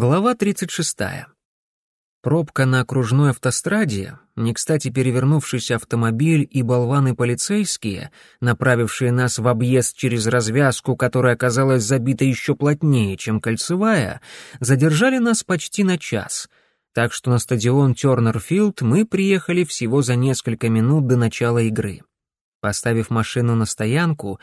Глава 36. Пробка на окружной автостраде, не кстати перевернувшийся автомобиль и болваны полицейские, направившие нас в объезд через развязку, которая оказалась забита еще плотнее, чем кольцевая, задержали нас почти на час, так что на стадион Тернерфилд мы приехали всего за несколько минут до начала игры. Поставив машину на стоянку,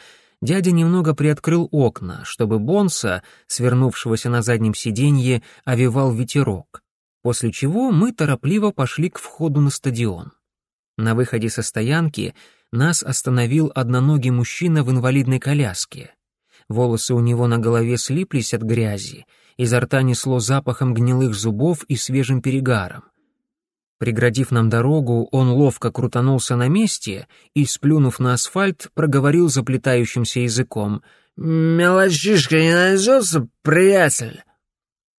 дядя немного приоткрыл окна, чтобы Бонса, свернувшегося на заднем сиденье, овивал ветерок, после чего мы торопливо пошли к входу на стадион. На выходе со стоянки нас остановил одноногий мужчина в инвалидной коляске. Волосы у него на голове слиплись от грязи, изо рта несло запахом гнилых зубов и свежим перегаром. Преградив нам дорогу, он ловко крутанулся на месте и, сплюнув на асфальт, проговорил заплетающимся языком. «Мелочишка не найдется, приятель?»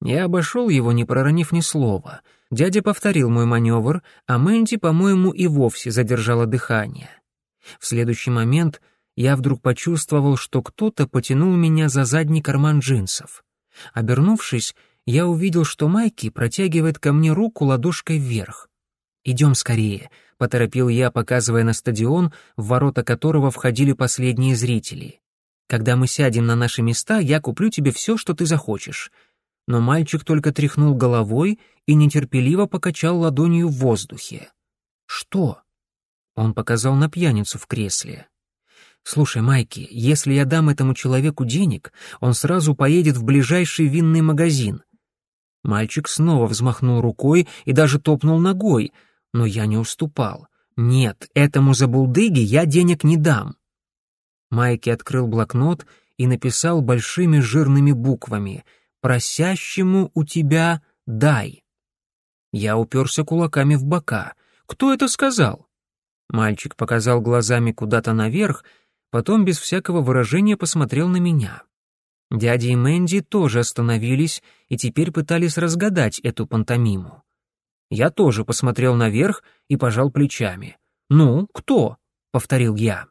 Я обошел его, не проронив ни слова. Дядя повторил мой маневр, а Мэнди, по-моему, и вовсе задержала дыхание. В следующий момент я вдруг почувствовал, что кто-то потянул меня за задний карман джинсов. Обернувшись, я увидел, что Майки протягивает ко мне руку ладошкой вверх. «Идем скорее», — поторопил я, показывая на стадион, в ворота которого входили последние зрители. «Когда мы сядем на наши места, я куплю тебе все, что ты захочешь». Но мальчик только тряхнул головой и нетерпеливо покачал ладонью в воздухе. «Что?» Он показал на пьяницу в кресле. «Слушай, Майки, если я дам этому человеку денег, он сразу поедет в ближайший винный магазин. Мальчик снова взмахнул рукой и даже топнул ногой, но я не уступал. «Нет, этому забулдыге я денег не дам». Майки открыл блокнот и написал большими жирными буквами «Просящему у тебя дай». Я уперся кулаками в бока. «Кто это сказал?» Мальчик показал глазами куда-то наверх, потом без всякого выражения посмотрел на меня. Дядя и Мэнди тоже остановились и теперь пытались разгадать эту пантомиму. Я тоже посмотрел наверх и пожал плечами. «Ну, кто?» — повторил я.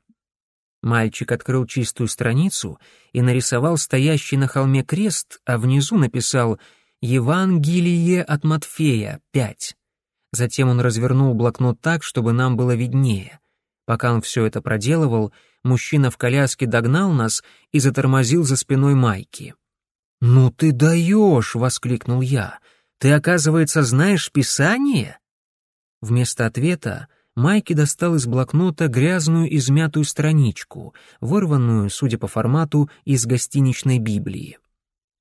Мальчик открыл чистую страницу и нарисовал стоящий на холме крест, а внизу написал «Евангелие от Матфея, 5». Затем он развернул блокнот так, чтобы нам было виднее. Пока он все это проделывал, мужчина в коляске догнал нас и затормозил за спиной Майки. «Ну ты даешь!» — воскликнул я. «Ты, оказывается, знаешь Писание?» Вместо ответа Майки достал из блокнота грязную измятую страничку, вырванную, судя по формату, из гостиничной Библии.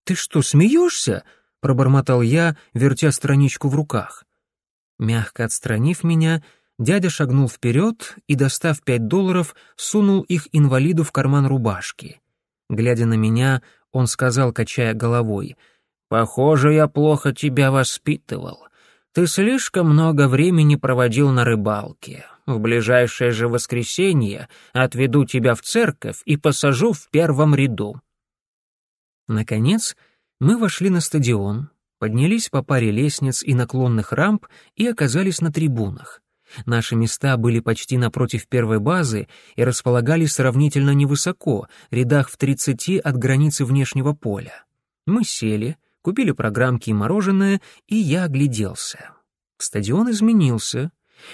«Ты что, смеешься?» — пробормотал я, вертя страничку в руках. Мягко отстранив меня, Дядя шагнул вперед и, достав пять долларов, сунул их инвалиду в карман рубашки. Глядя на меня, он сказал, качая головой, «Похоже, я плохо тебя воспитывал. Ты слишком много времени проводил на рыбалке. В ближайшее же воскресенье отведу тебя в церковь и посажу в первом ряду». Наконец, мы вошли на стадион, поднялись по паре лестниц и наклонных рамп и оказались на трибунах. Наши места были почти напротив первой базы и располагались сравнительно невысоко, рядах в 30 от границы внешнего поля. Мы сели, купили программки и мороженое, и я огляделся. Стадион изменился.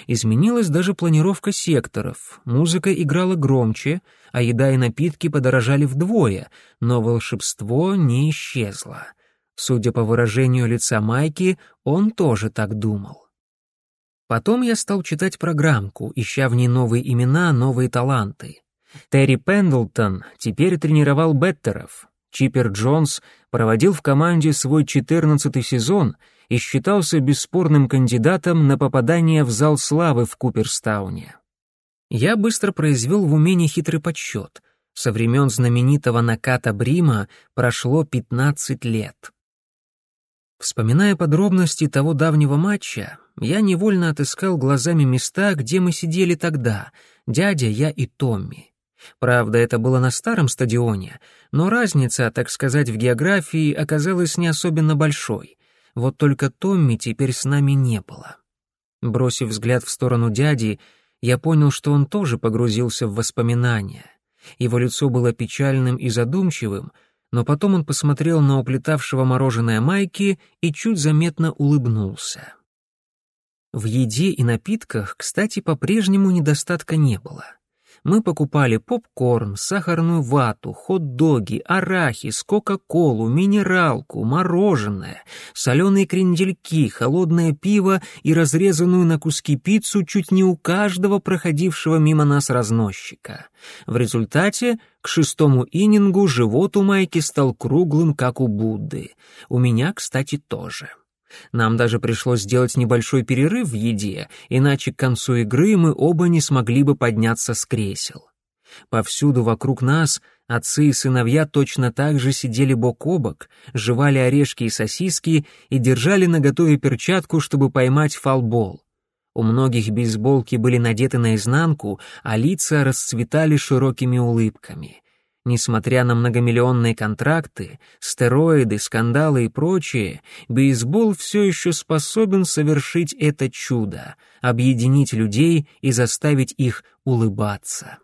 Изменилась даже планировка секторов, музыка играла громче, а еда и напитки подорожали вдвое, но волшебство не исчезло. Судя по выражению лица Майки, он тоже так думал. Потом я стал читать программку, ища в ней новые имена, новые таланты. Терри Пендлтон теперь тренировал беттеров. Чиппер Джонс проводил в команде свой четырнадцатый сезон и считался бесспорным кандидатом на попадание в зал славы в Куперстауне. Я быстро произвел в уме хитрый подсчет. Со времен знаменитого наката Брима прошло 15 лет. Вспоминая подробности того давнего матча, я невольно отыскал глазами места, где мы сидели тогда, дядя, я и Томми. Правда, это было на старом стадионе, но разница, так сказать, в географии оказалась не особенно большой. Вот только Томми теперь с нами не было. Бросив взгляд в сторону дяди, я понял, что он тоже погрузился в воспоминания. Его лицо было печальным и задумчивым, но потом он посмотрел на уплетавшего мороженое Майки и чуть заметно улыбнулся. В еде и напитках, кстати, по-прежнему недостатка не было — мы покупали попкорн, сахарную вату, хот-доги, арахис, кока-колу, минералку, мороженое, соленые крендельки, холодное пиво и разрезанную на куски пиццу чуть не у каждого проходившего мимо нас разносчика. В результате к шестому инингу живот у Майки стал круглым, как у Будды. У меня, кстати, тоже. Нам даже пришлось сделать небольшой перерыв в еде, иначе к концу игры мы оба не смогли бы подняться с кресел. Повсюду вокруг нас отцы и сыновья точно так же сидели бок о бок, жевали орешки и сосиски и держали наготове перчатку, чтобы поймать фалбол. У многих бейсболки были надеты наизнанку, а лица расцветали широкими улыбками. Несмотря на многомиллионные контракты, стероиды, скандалы и прочее, бейсбол все еще способен совершить это чудо — объединить людей и заставить их улыбаться.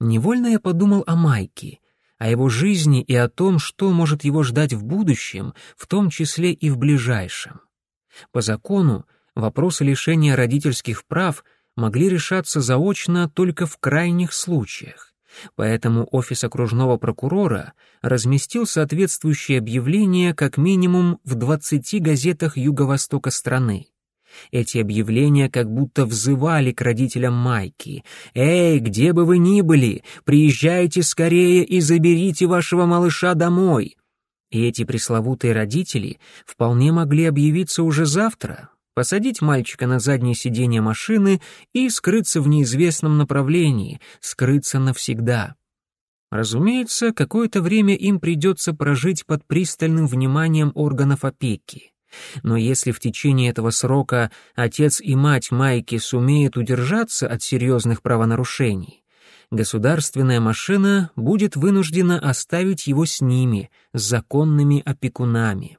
Невольно я подумал о Майке, о его жизни и о том, что может его ждать в будущем, в том числе и в ближайшем. По закону, вопросы лишения родительских прав могли решаться заочно только в крайних случаях. Поэтому офис окружного прокурора разместил соответствующее объявление как минимум в 20 газетах юго-востока страны. Эти объявления как будто взывали к родителям Майки. «Эй, где бы вы ни были, приезжайте скорее и заберите вашего малыша домой!» И эти пресловутые родители вполне могли объявиться уже завтра, посадить мальчика на заднее сиденье машины и скрыться в неизвестном направлении, скрыться навсегда. Разумеется, какое-то время им придется прожить под пристальным вниманием органов опеки. Но если в течение этого срока отец и мать Майки сумеют удержаться от серьезных правонарушений, государственная машина будет вынуждена оставить его с ними, с законными опекунами.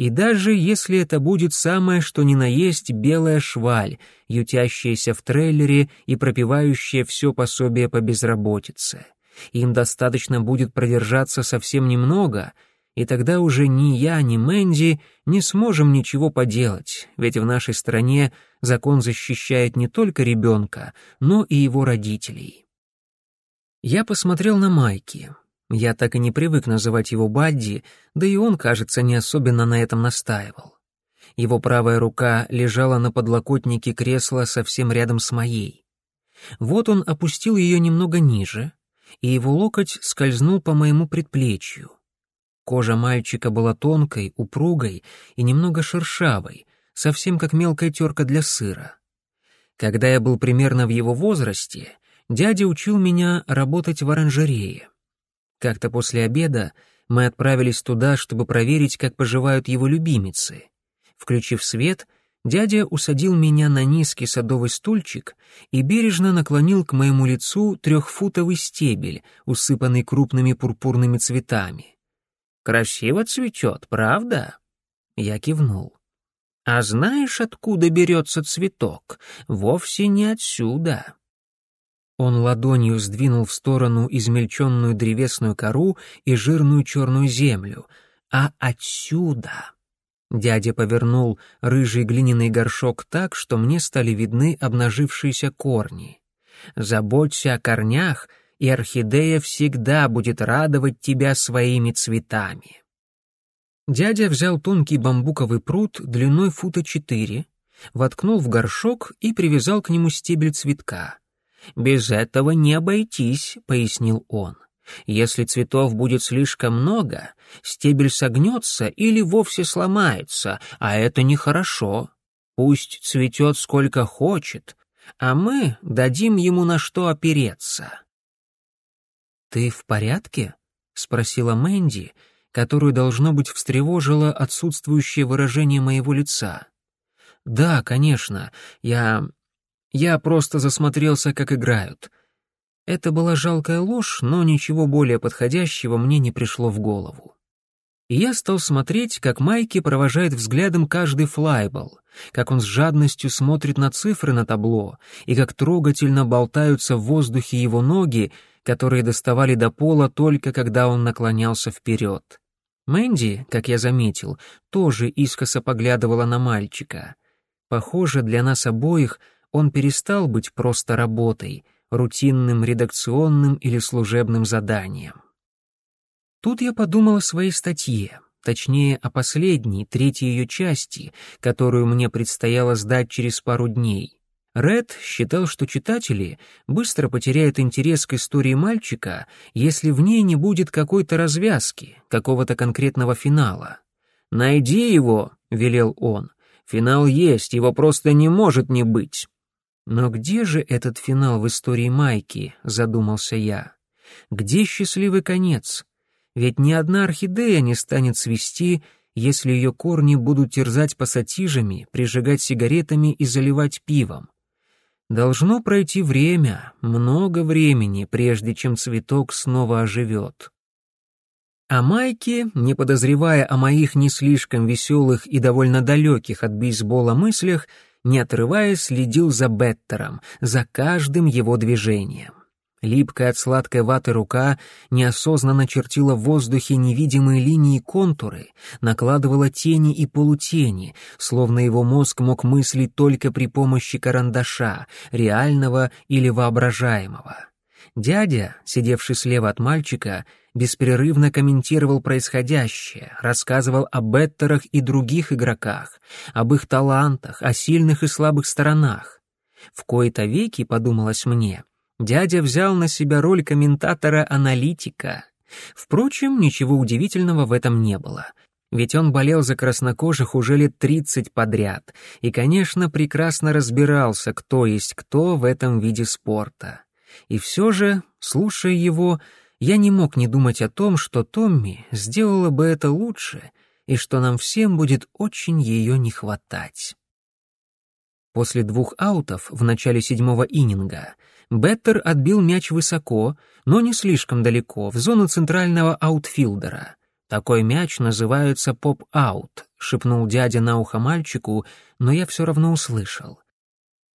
И даже если это будет самое что ни на есть белая шваль, ютящаяся в трейлере и пропивающая все пособие по безработице. Им достаточно будет продержаться совсем немного, и тогда уже ни я, ни Мэнди не сможем ничего поделать, ведь в нашей стране закон защищает не только ребенка, но и его родителей. Я посмотрел на Майки. Я так и не привык называть его Бадди, да и он, кажется, не особенно на этом настаивал. Его правая рука лежала на подлокотнике кресла совсем рядом с моей. Вот он опустил ее немного ниже, и его локоть скользнул по моему предплечью. Кожа мальчика была тонкой, упругой и немного шершавой, совсем как мелкая терка для сыра. Когда я был примерно в его возрасте, дядя учил меня работать в оранжерее. Как-то после обеда мы отправились туда, чтобы проверить, как поживают его любимицы. Включив свет, дядя усадил меня на низкий садовый стульчик и бережно наклонил к моему лицу трехфутовый стебель, усыпанный крупными пурпурными цветами. «Красиво цветет, правда?» Я кивнул. «А знаешь, откуда берется цветок? Вовсе не отсюда. Он ладонью сдвинул в сторону измельченную древесную кору и жирную черную землю. А отсюда... Дядя повернул рыжий глиняный горшок так, что мне стали видны обнажившиеся корни. «Заботься о корнях, и орхидея всегда будет радовать тебя своими цветами». Дядя взял тонкий бамбуковый пруд длиной фута четыре, воткнул в горшок и привязал к нему стебель цветка. «Без этого не обойтись», — пояснил он. «Если цветов будет слишком много, стебель согнется или вовсе сломается, а это нехорошо. Пусть цветет сколько хочет, а мы дадим ему на что опереться». «Ты в порядке?» — спросила Мэнди, которую, должно быть, встревожило отсутствующее выражение моего лица. «Да, конечно, я... Я просто засмотрелся, как играют. Это была жалкая ложь, но ничего более подходящего мне не пришло в голову. И я стал смотреть, как Майки провожает взглядом каждый флайбол, как он с жадностью смотрит на цифры на табло, и как трогательно болтаются в воздухе его ноги, которые доставали до пола только когда он наклонялся вперед. Мэнди, как я заметил, тоже искоса поглядывала на мальчика. Похоже, для нас обоих он перестал быть просто работой, рутинным редакционным или служебным заданием. Тут я подумал о своей статье, точнее, о последней, третьей ее части, которую мне предстояло сдать через пару дней. Ред считал, что читатели быстро потеряют интерес к истории мальчика, если в ней не будет какой-то развязки, какого-то конкретного финала. «Найди его», — велел он. «Финал есть, его просто не может не быть». «Но где же этот финал в истории Майки?» — задумался я. «Где счастливый конец? Ведь ни одна орхидея не станет свести, если ее корни будут терзать пассатижами, прижигать сигаретами и заливать пивом. Должно пройти время, много времени, прежде чем цветок снова оживет. А Майки, не подозревая о моих не слишком веселых и довольно далеких от бейсбола мыслях, не отрываясь, следил за Беттером, за каждым его движением. Липкая от сладкой ваты рука неосознанно чертила в воздухе невидимые линии и контуры, накладывала тени и полутени, словно его мозг мог мыслить только при помощи карандаша, реального или воображаемого. Дядя, сидевший слева от мальчика, беспрерывно комментировал происходящее, рассказывал о Беттерах и других игроках, об их талантах, о сильных и слабых сторонах. В кои-то веки, подумалось мне, Дядя взял на себя роль комментатора-аналитика. Впрочем, ничего удивительного в этом не было. Ведь он болел за краснокожих уже лет тридцать подряд и, конечно, прекрасно разбирался, кто есть кто в этом виде спорта. И все же, слушая его, я не мог не думать о том, что Томми сделала бы это лучше и что нам всем будет очень ее не хватать. После двух аутов в начале седьмого ининга Беттер отбил мяч высоко, но не слишком далеко, в зону центрального аутфилдера. «Такой мяч называется поп-аут», — шепнул дядя на ухо мальчику, но я все равно услышал.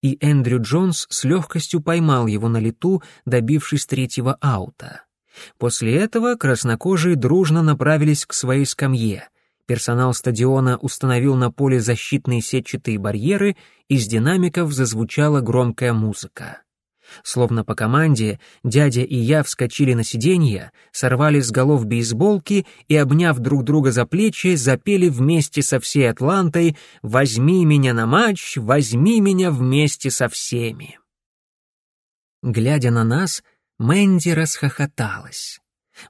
И Эндрю Джонс с легкостью поймал его на лету, добившись третьего аута. После этого краснокожие дружно направились к своей скамье. Персонал стадиона установил на поле защитные сетчатые барьеры, из динамиков зазвучала громкая музыка. Словно по команде, дядя и я вскочили на сиденья, сорвали с голов бейсболки и, обняв друг друга за плечи, запели вместе со всей Атлантой «Возьми меня на матч, возьми меня вместе со всеми». Глядя на нас, Мэнди расхохоталась.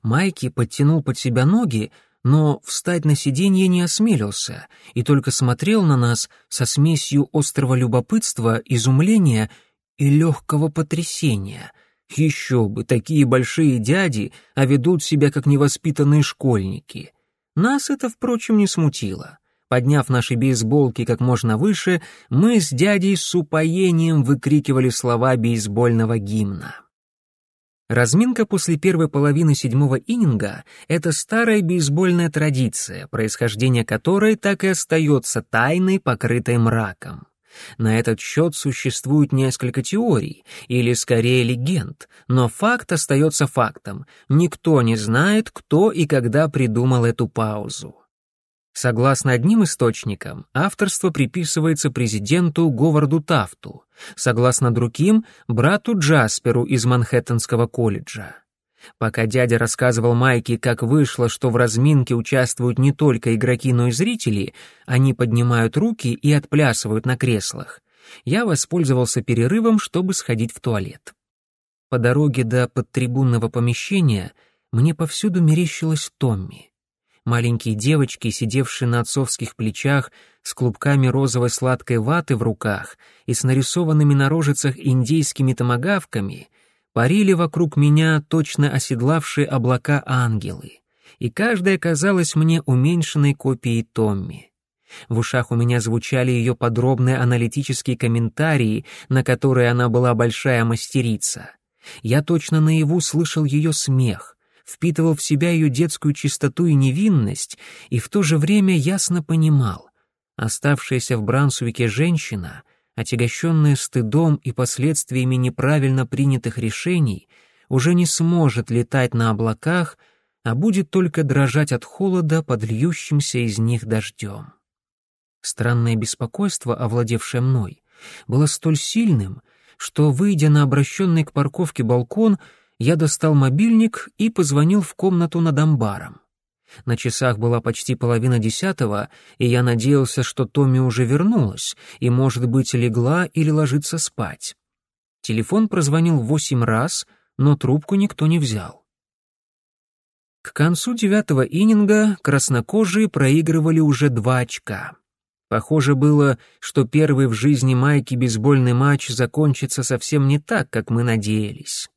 Майки подтянул под себя ноги, но встать на сиденье не осмелился и только смотрел на нас со смесью острого любопытства, изумления и легкого потрясения. Еще бы, такие большие дяди, а ведут себя как невоспитанные школьники. Нас это, впрочем, не смутило. Подняв наши бейсболки как можно выше, мы с дядей с упоением выкрикивали слова бейсбольного гимна. Разминка после первой половины седьмого ининга — это старая бейсбольная традиция, происхождение которой так и остается тайной, покрытой мраком. На этот счет существует несколько теорий, или скорее легенд, но факт остается фактом. Никто не знает, кто и когда придумал эту паузу. Согласно одним источникам, авторство приписывается президенту Говарду Тафту, согласно другим — брату Джасперу из Манхэттенского колледжа. Пока дядя рассказывал Майке, как вышло, что в разминке участвуют не только игроки, но и зрители, они поднимают руки и отплясывают на креслах. Я воспользовался перерывом, чтобы сходить в туалет. По дороге до подтрибунного помещения мне повсюду мерещилась Томми. Маленькие девочки, сидевшие на отцовских плечах, с клубками розовой сладкой ваты в руках и с нарисованными на рожицах индейскими томагавками — парили вокруг меня точно оседлавшие облака ангелы, и каждая казалась мне уменьшенной копией Томми. В ушах у меня звучали ее подробные аналитические комментарии, на которые она была большая мастерица. Я точно наяву слышал ее смех, впитывал в себя ее детскую чистоту и невинность, и в то же время ясно понимал, оставшаяся в Брансуике женщина — отягощенная стыдом и последствиями неправильно принятых решений, уже не сможет летать на облаках, а будет только дрожать от холода под льющимся из них дождем. Странное беспокойство, овладевшее мной, было столь сильным, что, выйдя на обращенный к парковке балкон, я достал мобильник и позвонил в комнату над амбаром. На часах была почти половина десятого, и я надеялся, что Томми уже вернулась и, может быть, легла или ложится спать. Телефон прозвонил восемь раз, но трубку никто не взял. К концу девятого ининга краснокожие проигрывали уже два очка. Похоже было, что первый в жизни Майки бейсбольный матч закончится совсем не так, как мы надеялись.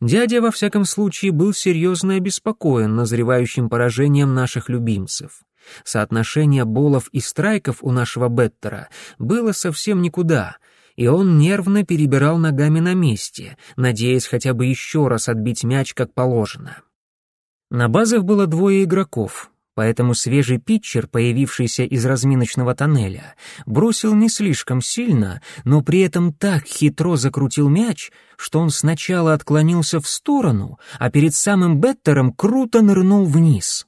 Дядя, во всяком случае, был серьезно обеспокоен назревающим поражением наших любимцев. Соотношение болов и страйков у нашего Беттера было совсем никуда, и он нервно перебирал ногами на месте, надеясь хотя бы еще раз отбить мяч как положено. На базах было двое игроков, поэтому свежий питчер, появившийся из разминочного тоннеля, бросил не слишком сильно, но при этом так хитро закрутил мяч, что он сначала отклонился в сторону, а перед самым Беттером круто нырнул вниз.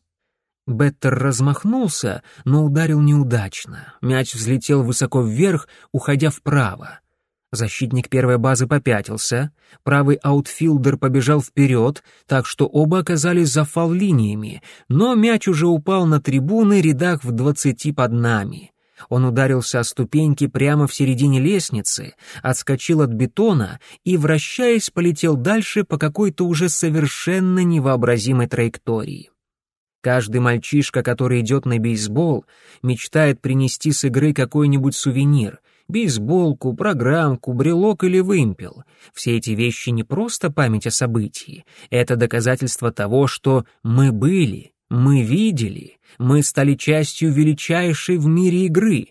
Беттер размахнулся, но ударил неудачно. Мяч взлетел высоко вверх, уходя вправо. Защитник первой базы попятился, правый аутфилдер побежал вперед, так что оба оказались за фал-линиями, но мяч уже упал на трибуны рядах в двадцати под нами. Он ударился о ступеньки прямо в середине лестницы, отскочил от бетона и, вращаясь, полетел дальше по какой-то уже совершенно невообразимой траектории. Каждый мальчишка, который идет на бейсбол, мечтает принести с игры какой-нибудь сувенир — бейсболку, программку, брелок или вымпел. Все эти вещи не просто память о событии, это доказательство того, что мы были, мы видели, мы стали частью величайшей в мире игры.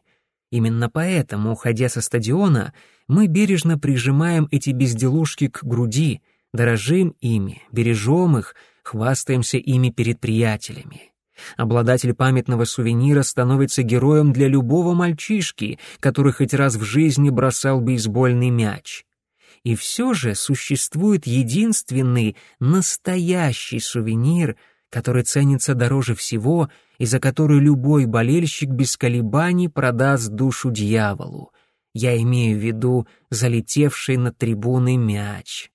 Именно поэтому, уходя со стадиона, мы бережно прижимаем эти безделушки к груди, дорожим ими, бережем их, хвастаемся ими перед приятелями. Обладатель памятного сувенира становится героем для любого мальчишки, который хоть раз в жизни бросал бейсбольный мяч. И все же существует единственный, настоящий сувенир, который ценится дороже всего и за который любой болельщик без колебаний продаст душу дьяволу. Я имею в виду залетевший на трибуны мяч.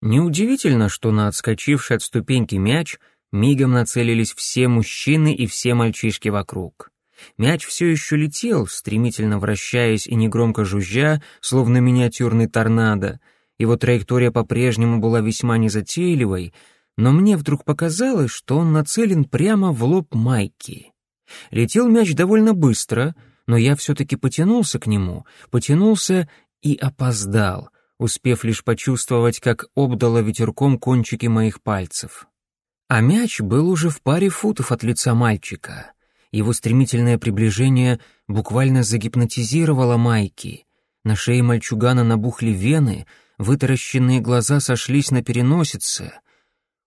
Неудивительно, что на отскочивший от ступеньки мяч — Мигом нацелились все мужчины и все мальчишки вокруг. Мяч все еще летел, стремительно вращаясь и негромко жужжа, словно миниатюрный торнадо. Его траектория по-прежнему была весьма незатейливой, но мне вдруг показалось, что он нацелен прямо в лоб Майки. Летел мяч довольно быстро, но я все-таки потянулся к нему, потянулся и опоздал, успев лишь почувствовать, как обдало ветерком кончики моих пальцев. А мяч был уже в паре футов от лица мальчика. Его стремительное приближение буквально загипнотизировало Майки. На шее мальчугана набухли вены, вытаращенные глаза сошлись на переносице.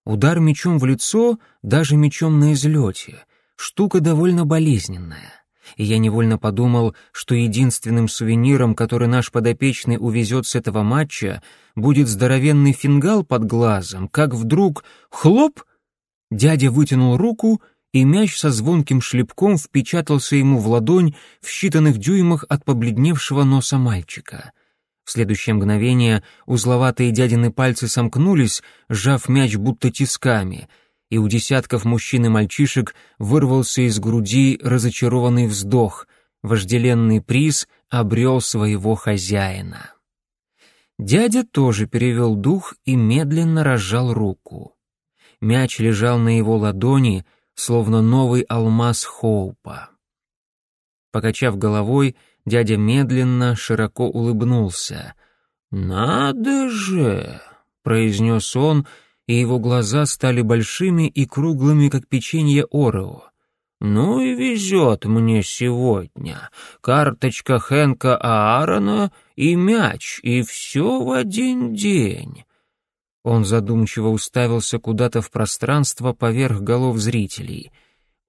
Удар мечом в лицо, даже мечом на излете, штука довольно болезненная. И я невольно подумал, что единственным сувениром, который наш подопечный увезет с этого матча, будет здоровенный фингал под глазом, как вдруг хлоп — Дядя вытянул руку, и мяч со звонким шлепком впечатался ему в ладонь в считанных дюймах от побледневшего носа мальчика. В следующее мгновение узловатые дядины пальцы сомкнулись, сжав мяч будто тисками, и у десятков мужчин и мальчишек вырвался из груди разочарованный вздох. Вожделенный приз обрел своего хозяина. Дядя тоже перевел дух и медленно разжал руку. Мяч лежал на его ладони, словно новый алмаз Хоупа. Покачав головой, дядя медленно, широко улыбнулся. «Надо же!» — произнес он, и его глаза стали большими и круглыми, как печенье Орео. «Ну и везет мне сегодня. Карточка Хэнка Аарона и мяч, и все в один день. Он задумчиво уставился куда-то в пространство поверх голов зрителей.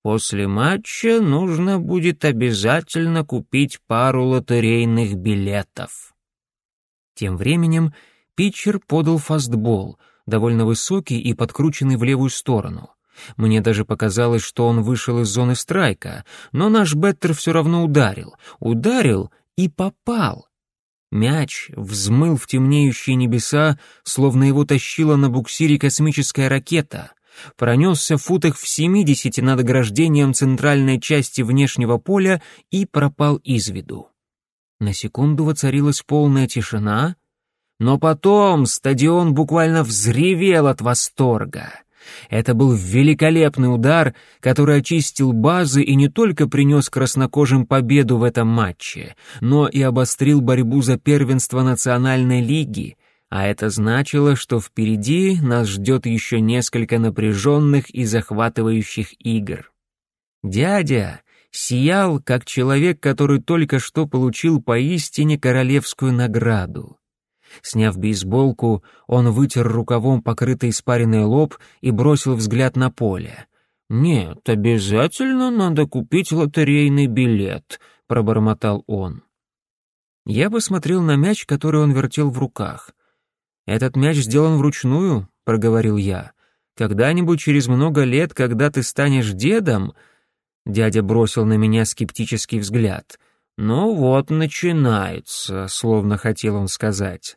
«После матча нужно будет обязательно купить пару лотерейных билетов». Тем временем Питчер подал фастбол, довольно высокий и подкрученный в левую сторону. Мне даже показалось, что он вышел из зоны страйка, но наш Беттер все равно ударил. Ударил и попал. Мяч взмыл в темнеющие небеса, словно его тащила на буксире космическая ракета. Пронесся в футах в семидесяти над ограждением центральной части внешнего поля и пропал из виду. На секунду воцарилась полная тишина, но потом стадион буквально взревел от восторга. Это был великолепный удар, который очистил базы и не только принес краснокожим победу в этом матче, но и обострил борьбу за первенство Национальной лиги, а это значило, что впереди нас ждет еще несколько напряженных и захватывающих игр. Дядя сиял, как человек, который только что получил поистине королевскую награду. Сняв бейсболку, он вытер рукавом покрытый испаренный лоб и бросил взгляд на поле. «Нет, обязательно надо купить лотерейный билет», — пробормотал он. Я посмотрел на мяч, который он вертел в руках. «Этот мяч сделан вручную», — проговорил я. «Когда-нибудь через много лет, когда ты станешь дедом...» Дядя бросил на меня скептический взгляд. «Ну вот, начинается», — словно хотел он сказать.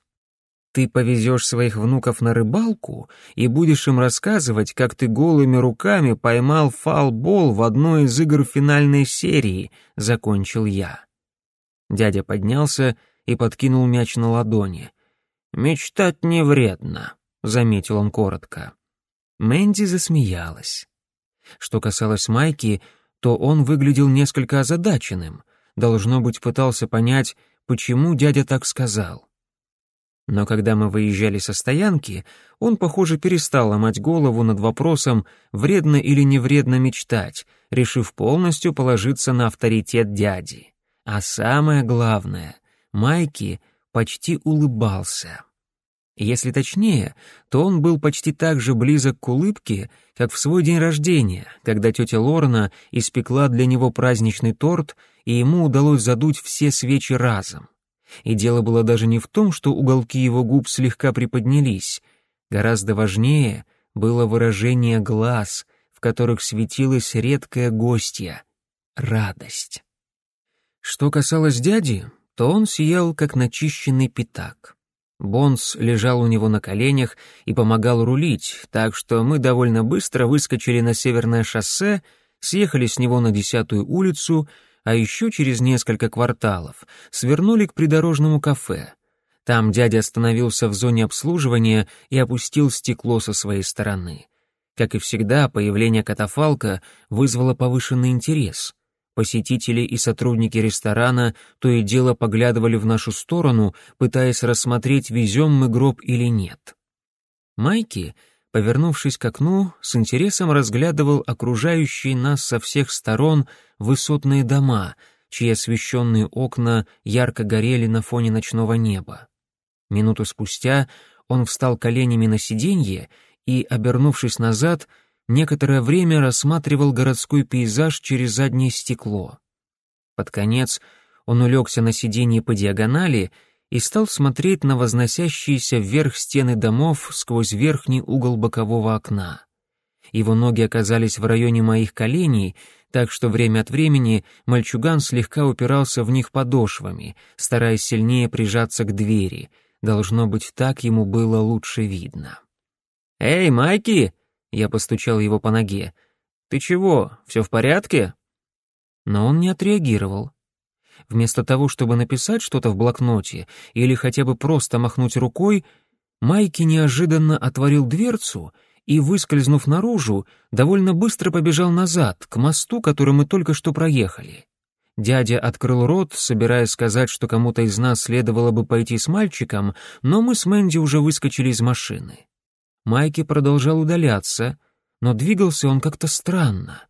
Ты повезешь своих внуков на рыбалку и будешь им рассказывать, как ты голыми руками поймал фалбол в одной из игр финальной серии, — закончил я. Дядя поднялся и подкинул мяч на ладони. «Мечтать не вредно», — заметил он коротко. Мэнди засмеялась. Что касалось Майки, то он выглядел несколько озадаченным. Должно быть, пытался понять, почему дядя так сказал. Но когда мы выезжали со стоянки, он, похоже, перестал ломать голову над вопросом, вредно или не вредно мечтать, решив полностью положиться на авторитет дяди. А самое главное, Майки почти улыбался. Если точнее, то он был почти так же близок к улыбке, как в свой день рождения, когда тетя Лорна испекла для него праздничный торт, и ему удалось задуть все свечи разом. И дело было даже не в том, что уголки его губ слегка приподнялись. Гораздо важнее было выражение глаз, в которых светилась редкая гостья — радость. Что касалось дяди, то он сиял, как начищенный пятак. Бонс лежал у него на коленях и помогал рулить, так что мы довольно быстро выскочили на северное шоссе, съехали с него на десятую улицу — а еще через несколько кварталов свернули к придорожному кафе. Там дядя остановился в зоне обслуживания и опустил стекло со своей стороны. Как и всегда, появление катафалка вызвало повышенный интерес. Посетители и сотрудники ресторана то и дело поглядывали в нашу сторону, пытаясь рассмотреть, везем мы гроб или нет. Майки повернувшись к окну, с интересом разглядывал окружающие нас со всех сторон высотные дома, чьи освещенные окна ярко горели на фоне ночного неба. Минуту спустя он встал коленями на сиденье и, обернувшись назад, некоторое время рассматривал городской пейзаж через заднее стекло. Под конец он улегся на сиденье по диагонали — и стал смотреть на возносящиеся вверх стены домов сквозь верхний угол бокового окна. Его ноги оказались в районе моих коленей, так что время от времени мальчуган слегка упирался в них подошвами, стараясь сильнее прижаться к двери. Должно быть, так ему было лучше видно. «Эй, Майки!» — я постучал его по ноге. «Ты чего, все в порядке?» Но он не отреагировал. Вместо того, чтобы написать что-то в блокноте или хотя бы просто махнуть рукой, Майки неожиданно отворил дверцу и, выскользнув наружу, довольно быстро побежал назад, к мосту, который мы только что проехали. Дядя открыл рот, собираясь сказать, что кому-то из нас следовало бы пойти с мальчиком, но мы с Мэнди уже выскочили из машины. Майки продолжал удаляться, но двигался он как-то странно.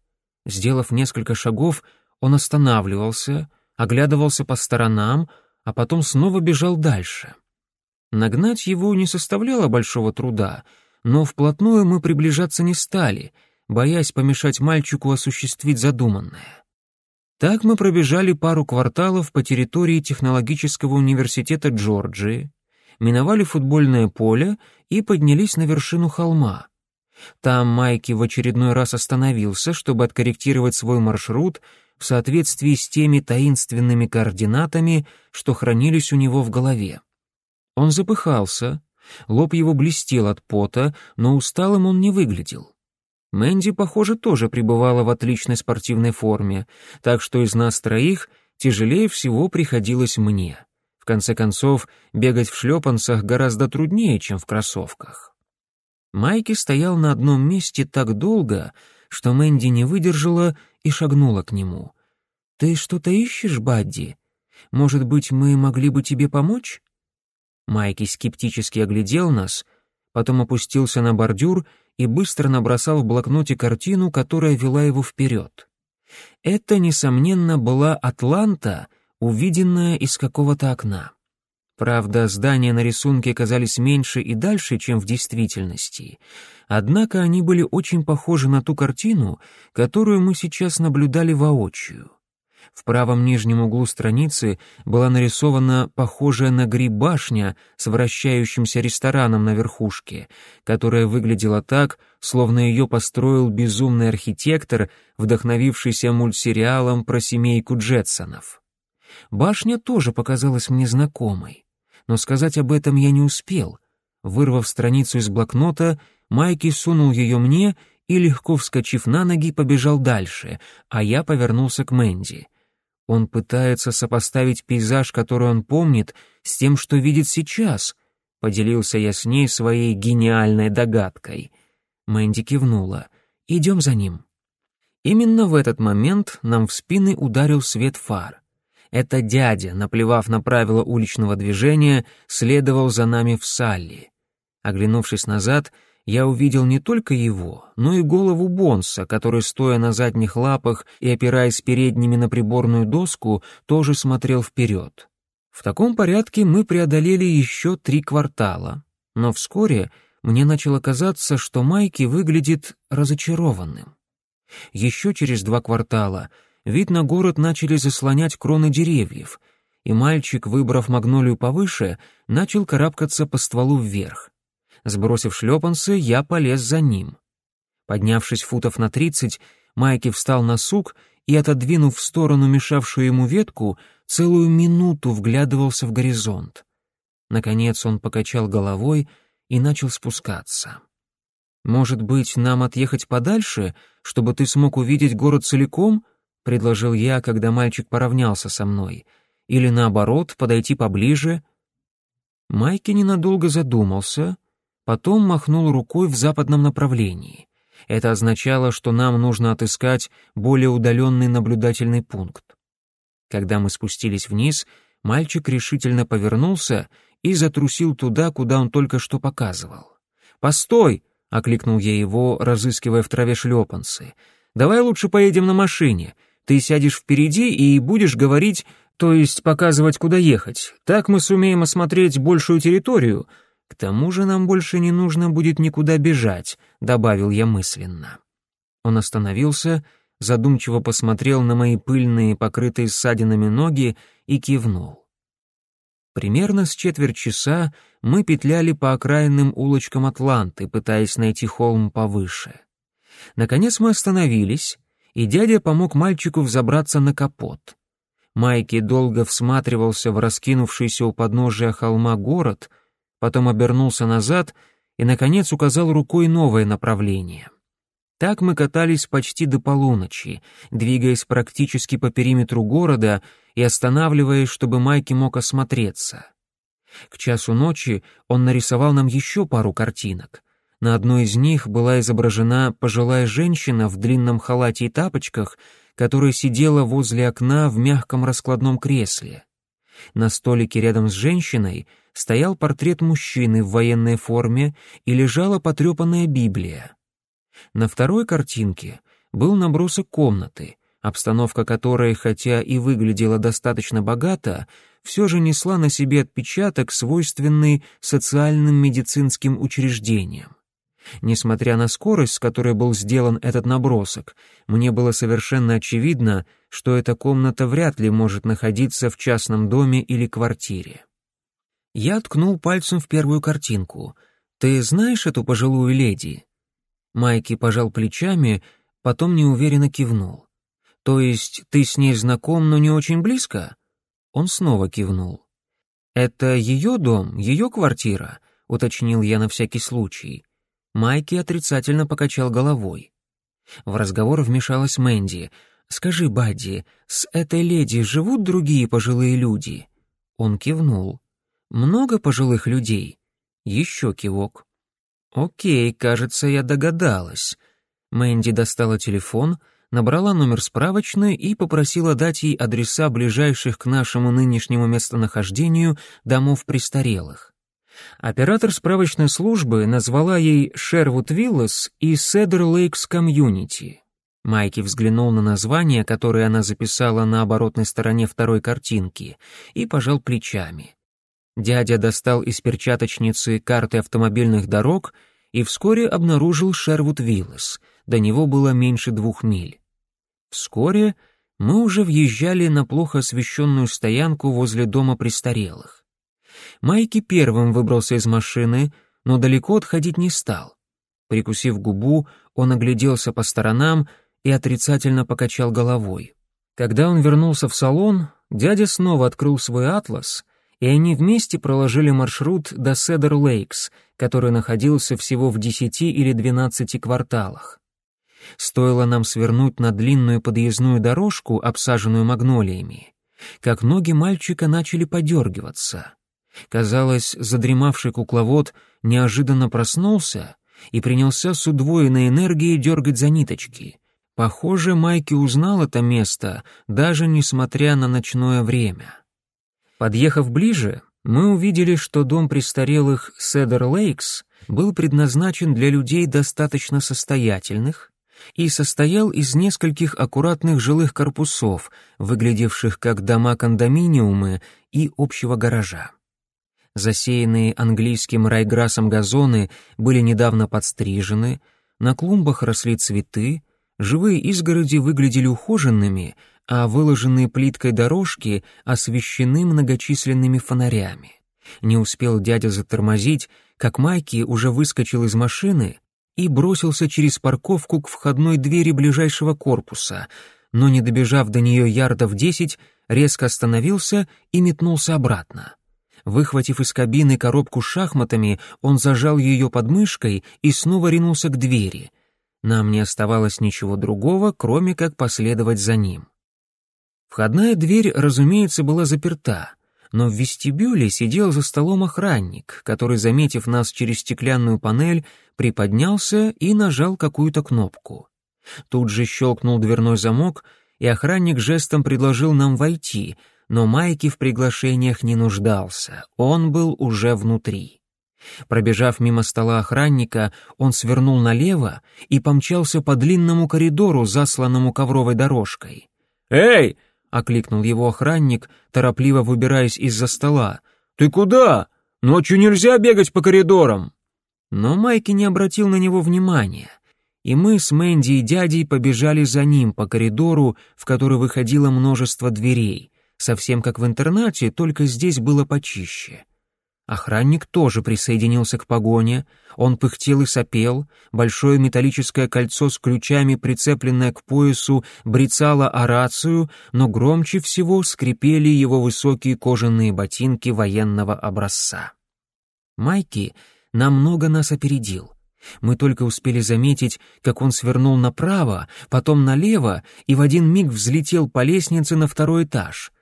Сделав несколько шагов, он останавливался — оглядывался по сторонам, а потом снова бежал дальше. Нагнать его не составляло большого труда, но вплотную мы приближаться не стали, боясь помешать мальчику осуществить задуманное. Так мы пробежали пару кварталов по территории технологического университета Джорджии, миновали футбольное поле и поднялись на вершину холма. Там Майки в очередной раз остановился, чтобы откорректировать свой маршрут в соответствии с теми таинственными координатами, что хранились у него в голове. Он запыхался, лоб его блестел от пота, но усталым он не выглядел. Мэнди, похоже, тоже пребывала в отличной спортивной форме, так что из нас троих тяжелее всего приходилось мне. Конце концов, бегать в шлепанцах гораздо труднее, чем в кроссовках. Майки стоял на одном месте так долго, что Мэнди не выдержала и шагнула к нему. «Ты что-то ищешь, Бадди? Может быть, мы могли бы тебе помочь?» Майки скептически оглядел нас, потом опустился на бордюр и быстро набросал в блокноте картину, которая вела его вперед. Это, несомненно, была Атланта, увиденная из какого-то окна. Правда, здания на рисунке казались меньше и дальше, чем в действительности. Однако они были очень похожи на ту картину, которую мы сейчас наблюдали воочию. В правом нижнем углу страницы была нарисована похожая на гриб башня с вращающимся рестораном на верхушке, которая выглядела так, словно ее построил безумный архитектор, вдохновившийся мультсериалом про семейку Джетсонов. Башня тоже показалась мне знакомой но сказать об этом я не успел. Вырвав страницу из блокнота, Майки сунул ее мне и, легко вскочив на ноги, побежал дальше, а я повернулся к Мэнди. Он пытается сопоставить пейзаж, который он помнит, с тем, что видит сейчас. Поделился я с ней своей гениальной догадкой. Мэнди кивнула. «Идем за ним». Именно в этот момент нам в спины ударил свет фар. Это дядя, наплевав на правила уличного движения, следовал за нами в Салли. Оглянувшись назад, я увидел не только его, но и голову Бонса, который, стоя на задних лапах и опираясь передними на приборную доску, тоже смотрел вперед. В таком порядке мы преодолели еще три квартала, но вскоре мне начало казаться, что Майки выглядит разочарованным. Еще через два квартала — вид на город начали заслонять кроны деревьев, и мальчик, выбрав магнолию повыше, начал карабкаться по стволу вверх. Сбросив шлепанцы, я полез за ним. Поднявшись футов на тридцать, Майки встал на сук и, отодвинув в сторону мешавшую ему ветку, целую минуту вглядывался в горизонт. Наконец он покачал головой и начал спускаться. «Может быть, нам отъехать подальше, чтобы ты смог увидеть город целиком?» — предложил я, когда мальчик поравнялся со мной. «Или наоборот, подойти поближе?» Майки ненадолго задумался, потом махнул рукой в западном направлении. Это означало, что нам нужно отыскать более удаленный наблюдательный пункт. Когда мы спустились вниз, мальчик решительно повернулся и затрусил туда, куда он только что показывал. «Постой!» — окликнул я его, разыскивая в траве шлепанцы. «Давай лучше поедем на машине. Ты сядешь впереди и будешь говорить, то есть показывать, куда ехать. Так мы сумеем осмотреть большую территорию. К тому же нам больше не нужно будет никуда бежать», — добавил я мысленно. Он остановился, задумчиво посмотрел на мои пыльные, покрытые ссадинами ноги и кивнул. Примерно с четверть часа мы петляли по окраинным улочкам Атланты, пытаясь найти холм повыше. Наконец мы остановились, и дядя помог мальчику взобраться на капот. Майки долго всматривался в раскинувшийся у подножия холма город, потом обернулся назад и, наконец, указал рукой новое направление. Так мы катались почти до полуночи, двигаясь практически по периметру города и останавливаясь, чтобы Майки мог осмотреться. К часу ночи он нарисовал нам еще пару картинок — на одной из них была изображена пожилая женщина в длинном халате и тапочках, которая сидела возле окна в мягком раскладном кресле. На столике рядом с женщиной стоял портрет мужчины в военной форме и лежала потрепанная Библия. На второй картинке был набросок комнаты, обстановка которой, хотя и выглядела достаточно богато, все же несла на себе отпечаток, свойственный социальным медицинским учреждениям. Несмотря на скорость, с которой был сделан этот набросок, мне было совершенно очевидно, что эта комната вряд ли может находиться в частном доме или квартире. Я ткнул пальцем в первую картинку. «Ты знаешь эту пожилую леди?» Майки пожал плечами, потом неуверенно кивнул. «То есть ты с ней знаком, но не очень близко?» Он снова кивнул. «Это ее дом, ее квартира?» — уточнил я на всякий случай. Майки отрицательно покачал головой. В разговор вмешалась Мэнди. «Скажи, Бадди, с этой леди живут другие пожилые люди?» Он кивнул. «Много пожилых людей?» Еще кивок. «Окей, кажется, я догадалась». Мэнди достала телефон, набрала номер справочной и попросила дать ей адреса ближайших к нашему нынешнему местонахождению домов престарелых. Оператор справочной службы назвала ей Шервуд Виллас и Седер Лейкс Комьюнити. Майки взглянул на название, которое она записала на оборотной стороне второй картинки, и пожал плечами. Дядя достал из перчаточницы карты автомобильных дорог и вскоре обнаружил Шервуд Виллас. До него было меньше двух миль. Вскоре мы уже въезжали на плохо освещенную стоянку возле дома престарелых. Майки первым выбрался из машины, но далеко отходить не стал. Прикусив губу, он огляделся по сторонам и отрицательно покачал головой. Когда он вернулся в салон, дядя снова открыл свой атлас, и они вместе проложили маршрут до Седер Лейкс, который находился всего в десяти или двенадцати кварталах. Стоило нам свернуть на длинную подъездную дорожку, обсаженную магнолиями, как ноги мальчика начали подергиваться. Казалось, задремавший кукловод неожиданно проснулся и принялся с удвоенной энергией дергать за ниточки. Похоже, Майки узнал это место, даже несмотря на ночное время. Подъехав ближе, мы увидели, что дом престарелых Седер Лейкс был предназначен для людей достаточно состоятельных и состоял из нескольких аккуратных жилых корпусов, выглядевших как дома-кондоминиумы и общего гаража. Засеянные английским райграссом газоны были недавно подстрижены, на клумбах росли цветы, живые изгороди выглядели ухоженными, а выложенные плиткой дорожки освещены многочисленными фонарями. Не успел дядя затормозить, как Майки уже выскочил из машины и бросился через парковку к входной двери ближайшего корпуса, но, не добежав до нее ярдов десять, резко остановился и метнулся обратно. Выхватив из кабины коробку с шахматами, он зажал ее под мышкой и снова ринулся к двери. Нам не оставалось ничего другого, кроме как последовать за ним. Входная дверь, разумеется, была заперта, но в вестибюле сидел за столом охранник, который, заметив нас через стеклянную панель, приподнялся и нажал какую-то кнопку. Тут же щелкнул дверной замок, и охранник жестом предложил нам войти, но Майки в приглашениях не нуждался, он был уже внутри. Пробежав мимо стола охранника, он свернул налево и помчался по длинному коридору, засланному ковровой дорожкой. «Эй!» — окликнул его охранник, торопливо выбираясь из-за стола. «Ты куда? Ночью нельзя бегать по коридорам!» Но Майки не обратил на него внимания, и мы с Мэнди и дядей побежали за ним по коридору, в который выходило множество дверей, совсем как в интернате, только здесь было почище. Охранник тоже присоединился к погоне. Он пыхтел и сопел. Большое металлическое кольцо с ключами, прицепленное к поясу, брецало о рацию, но громче всего скрипели его высокие кожаные ботинки военного образца. Майки намного нас опередил. Мы только успели заметить, как он свернул направо, потом налево и в один миг взлетел по лестнице на второй этаж —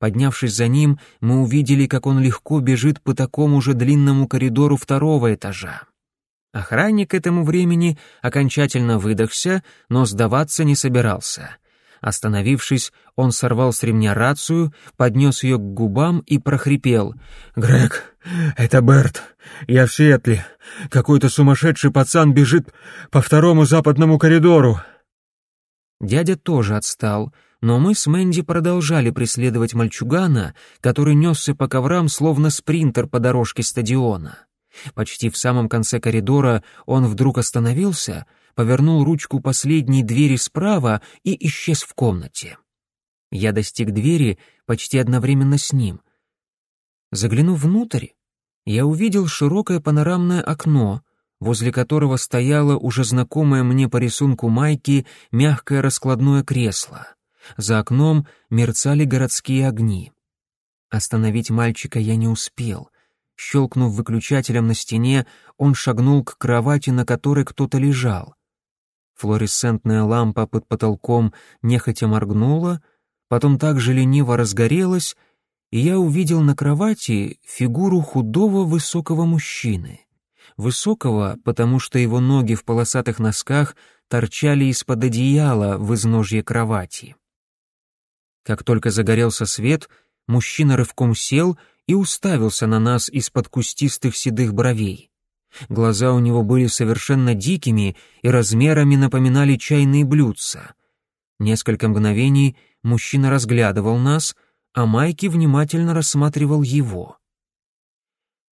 Поднявшись за ним, мы увидели, как он легко бежит по такому же длинному коридору второго этажа. Охранник к этому времени окончательно выдохся, но сдаваться не собирался. Остановившись, он сорвал с ремня рацию, поднес ее к губам и прохрипел. «Грег, это Берт. Я в Сиэтле. Какой-то сумасшедший пацан бежит по второму западному коридору». Дядя тоже отстал, но мы с Мэнди продолжали преследовать мальчугана, который несся по коврам словно спринтер по дорожке стадиона. Почти в самом конце коридора он вдруг остановился, повернул ручку последней двери справа и исчез в комнате. Я достиг двери почти одновременно с ним. Заглянув внутрь, я увидел широкое панорамное окно, возле которого стояло уже знакомое мне по рисунку майки мягкое раскладное кресло. За окном мерцали городские огни. Остановить мальчика я не успел. Щелкнув выключателем на стене, он шагнул к кровати, на которой кто-то лежал. Флуоресцентная лампа под потолком нехотя моргнула, потом также лениво разгорелась, и я увидел на кровати фигуру худого высокого мужчины. Высокого, потому что его ноги в полосатых носках торчали из-под одеяла в изножье кровати. Как только загорелся свет, мужчина рывком сел и уставился на нас из-под кустистых седых бровей. Глаза у него были совершенно дикими и размерами напоминали чайные блюдца. Несколько мгновений мужчина разглядывал нас, а Майки внимательно рассматривал его.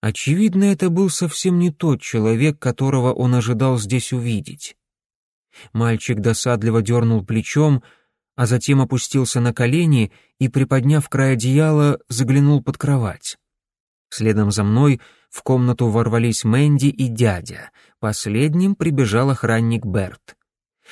Очевидно, это был совсем не тот человек, которого он ожидал здесь увидеть. Мальчик досадливо дернул плечом, а затем опустился на колени и, приподняв край одеяла, заглянул под кровать. Следом за мной в комнату ворвались Мэнди и дядя. Последним прибежал охранник Берт.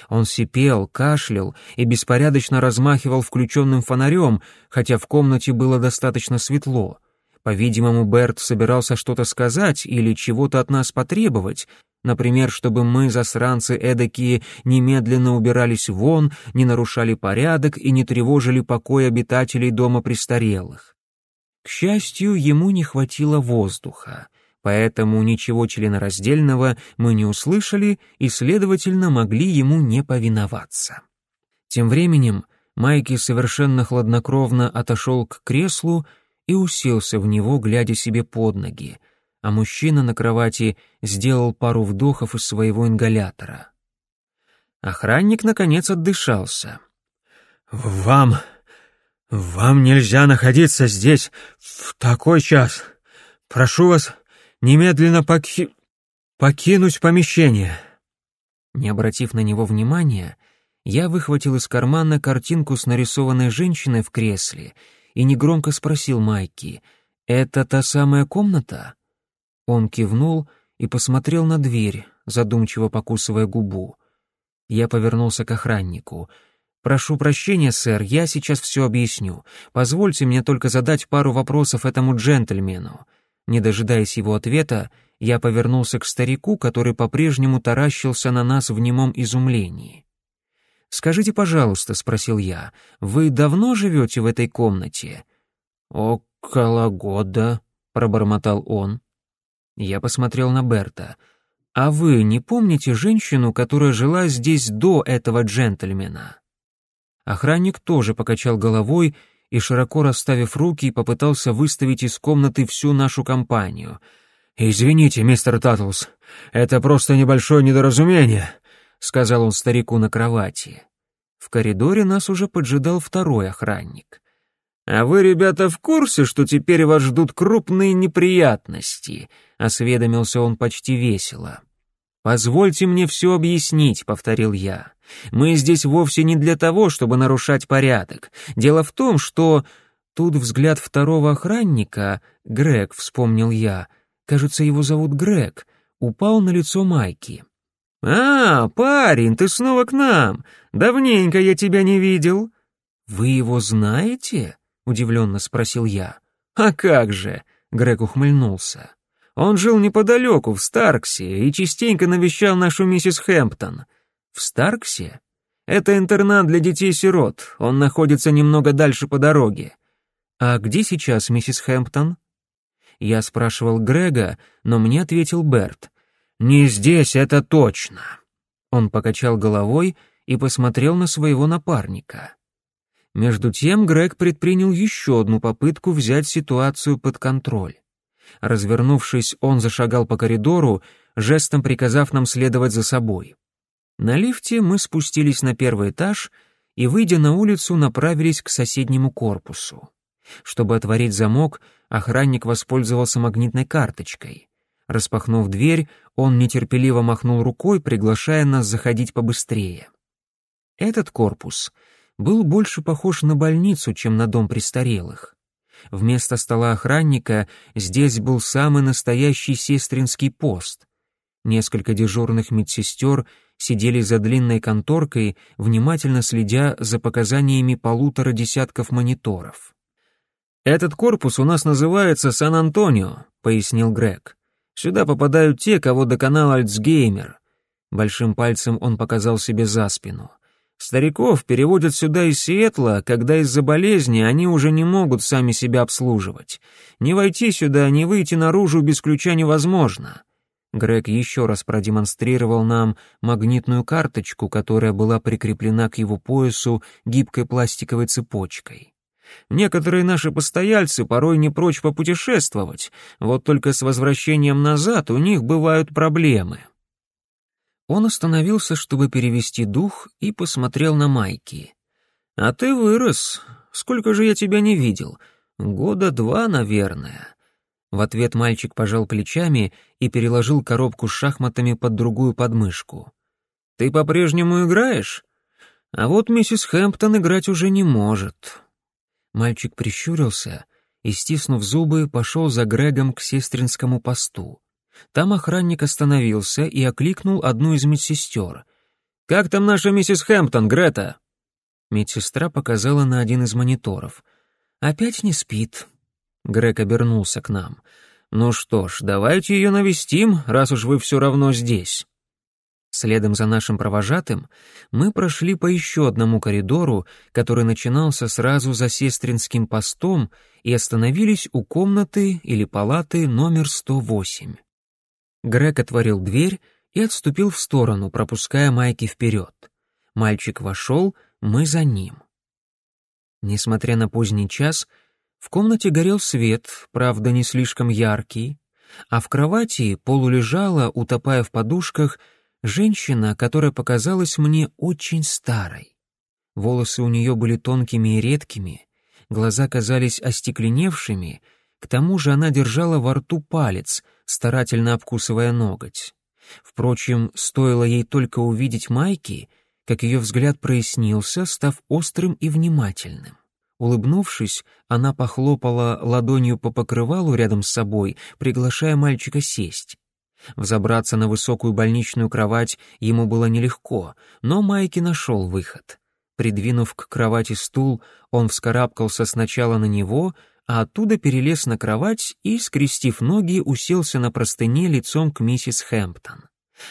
Он сипел, кашлял и беспорядочно размахивал включенным фонарем, хотя в комнате было достаточно светло — по-видимому, Берт собирался что-то сказать или чего-то от нас потребовать, например, чтобы мы, засранцы эдакие, немедленно убирались вон, не нарушали порядок и не тревожили покой обитателей дома престарелых. К счастью, ему не хватило воздуха, поэтому ничего членораздельного мы не услышали и, следовательно, могли ему не повиноваться. Тем временем Майки совершенно хладнокровно отошел к креслу и уселся в него, глядя себе под ноги, а мужчина на кровати сделал пару вдохов из своего ингалятора. Охранник, наконец, отдышался. «Вам... вам нельзя находиться здесь в такой час. Прошу вас немедленно поки... покинуть помещение». Не обратив на него внимания, я выхватил из кармана картинку с нарисованной женщиной в кресле и негромко спросил Майки, «Это та самая комната?» Он кивнул и посмотрел на дверь, задумчиво покусывая губу. Я повернулся к охраннику. «Прошу прощения, сэр, я сейчас все объясню. Позвольте мне только задать пару вопросов этому джентльмену». Не дожидаясь его ответа, я повернулся к старику, который по-прежнему таращился на нас в немом изумлении. «Скажите, пожалуйста», — спросил я, — «вы давно живете в этой комнате?» «Около года», — пробормотал он. Я посмотрел на Берта. «А вы не помните женщину, которая жила здесь до этого джентльмена?» Охранник тоже покачал головой и, широко расставив руки, попытался выставить из комнаты всю нашу компанию. «Извините, мистер Таттлс, это просто небольшое недоразумение. — сказал он старику на кровати. В коридоре нас уже поджидал второй охранник. «А вы, ребята, в курсе, что теперь вас ждут крупные неприятности?» — осведомился он почти весело. «Позвольте мне все объяснить», — повторил я. «Мы здесь вовсе не для того, чтобы нарушать порядок. Дело в том, что...» Тут взгляд второго охранника, Грег, вспомнил я, кажется, его зовут Грег, упал на лицо Майки. «А, парень, ты снова к нам! Давненько я тебя не видел!» «Вы его знаете?» — удивленно спросил я. «А как же!» — Грег ухмыльнулся. «Он жил неподалеку, в Старксе, и частенько навещал нашу миссис Хэмптон». «В Старксе?» «Это интернат для детей-сирот, он находится немного дальше по дороге». «А где сейчас миссис Хэмптон?» Я спрашивал Грега, но мне ответил Берт. «Не здесь, это точно!» Он покачал головой и посмотрел на своего напарника. Между тем Грег предпринял еще одну попытку взять ситуацию под контроль. Развернувшись, он зашагал по коридору, жестом приказав нам следовать за собой. На лифте мы спустились на первый этаж и, выйдя на улицу, направились к соседнему корпусу. Чтобы отворить замок, охранник воспользовался магнитной карточкой. Распахнув дверь, он нетерпеливо махнул рукой, приглашая нас заходить побыстрее. Этот корпус был больше похож на больницу, чем на дом престарелых. Вместо стола охранника здесь был самый настоящий сестринский пост. Несколько дежурных медсестер сидели за длинной конторкой, внимательно следя за показаниями полутора десятков мониторов. «Этот корпус у нас называется Сан-Антонио», — пояснил Грег. «Сюда попадают те, кого доконал Альцгеймер». Большим пальцем он показал себе за спину. «Стариков переводят сюда из Сиэтла, когда из-за болезни они уже не могут сами себя обслуживать. Не войти сюда, не выйти наружу без ключа невозможно. Грег еще раз продемонстрировал нам магнитную карточку, которая была прикреплена к его поясу гибкой пластиковой цепочкой. Некоторые наши постояльцы порой не прочь попутешествовать, вот только с возвращением назад у них бывают проблемы. Он остановился, чтобы перевести дух, и посмотрел на Майки. «А ты вырос. Сколько же я тебя не видел? Года два, наверное. В ответ мальчик пожал плечами и переложил коробку с шахматами под другую подмышку. «Ты по-прежнему играешь? А вот миссис Хэмптон играть уже не может». Мальчик прищурился и, стиснув зубы, пошел за Грегом к сестринскому посту. Там охранник остановился и окликнул одну из медсестер. «Как там наша миссис Хэмптон, Грета?» Медсестра показала на один из мониторов. «Опять не спит», Грег обернулся к нам. «Ну что ж, давайте ее навестим, раз уж вы все равно здесь». Следом за нашим провожатым мы прошли по еще одному коридору, который начинался сразу за сестринским постом, и остановились у комнаты или палаты номер 108. Грег отворил дверь и отступил в сторону, пропуская Майки вперед. Мальчик вошел, мы за ним. Несмотря на поздний час, в комнате горел свет, правда, не слишком яркий, а в кровати полулежала, утопая в подушках, женщина, которая показалась мне очень старой. Волосы у нее были тонкими и редкими, глаза казались остекленевшими, к тому же она держала во рту палец, старательно обкусывая ноготь. Впрочем, стоило ей только увидеть Майки, как ее взгляд прояснился, став острым и внимательным. Улыбнувшись, она похлопала ладонью по покрывалу рядом с собой, приглашая мальчика сесть. Взобраться на высокую больничную кровать ему было нелегко, но Майки нашел выход. Придвинув к кровати стул, он вскарабкался сначала на него, а оттуда перелез на кровать и, скрестив ноги, уселся на простыне лицом к миссис Хэмптон.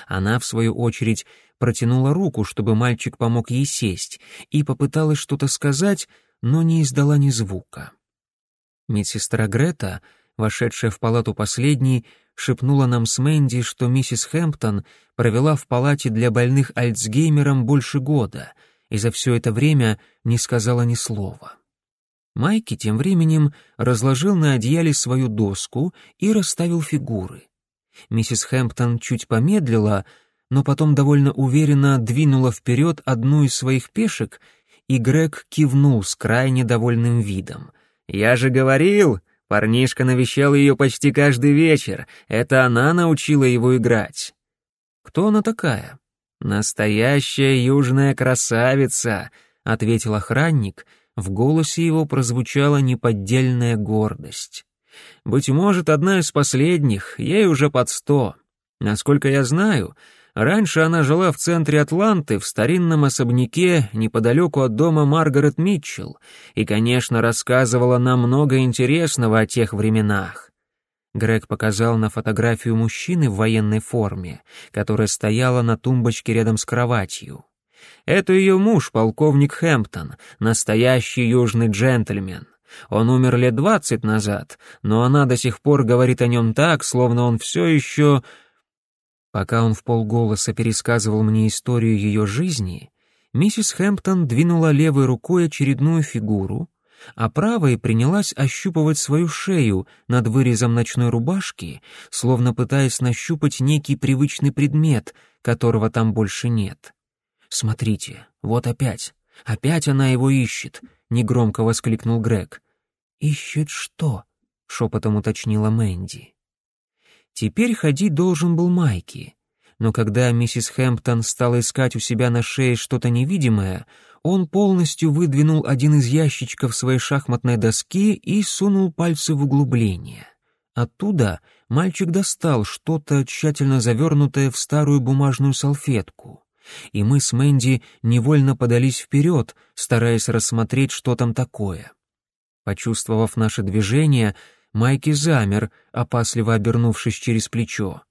Она, в свою очередь, протянула руку, чтобы мальчик помог ей сесть, и попыталась что-то сказать, но не издала ни звука. Медсестра Грета, вошедшая в палату последней, шепнула нам с Мэнди, что миссис Хэмптон провела в палате для больных Альцгеймером больше года и за все это время не сказала ни слова. Майки тем временем разложил на одеяле свою доску и расставил фигуры. Миссис Хэмптон чуть помедлила, но потом довольно уверенно двинула вперед одну из своих пешек и Грег кивнул с крайне довольным видом. «Я же говорил, парнишка навещал ее почти каждый вечер, это она научила его играть». «Кто она такая?» «Настоящая южная красавица», — ответил охранник, в голосе его прозвучала неподдельная гордость. «Быть может, одна из последних, ей уже под сто. Насколько я знаю, Раньше она жила в центре Атланты, в старинном особняке неподалеку от дома Маргарет Митчелл, и, конечно, рассказывала нам много интересного о тех временах. Грег показал на фотографию мужчины в военной форме, которая стояла на тумбочке рядом с кроватью. Это ее муж, полковник Хэмптон, настоящий южный джентльмен. Он умер лет двадцать назад, но она до сих пор говорит о нем так, словно он все еще Пока он в полголоса пересказывал мне историю ее жизни, миссис Хэмптон двинула левой рукой очередную фигуру, а правой принялась ощупывать свою шею над вырезом ночной рубашки, словно пытаясь нащупать некий привычный предмет, которого там больше нет. «Смотрите, вот опять, опять она его ищет», — негромко воскликнул Грег. «Ищет что?» — шепотом уточнила Мэнди. Теперь ходить должен был Майки. но когда миссис Хэмптон стала искать у себя на шее что-то невидимое, он полностью выдвинул один из ящичков своей шахматной доски и сунул пальцы в углубление. Оттуда мальчик достал что-то тщательно завернутое в старую бумажную салфетку. И мы с Мэнди невольно подались вперед, стараясь рассмотреть, что там такое. Почувствовав наше движение, Майки замер, опасливо обернувшись через плечо.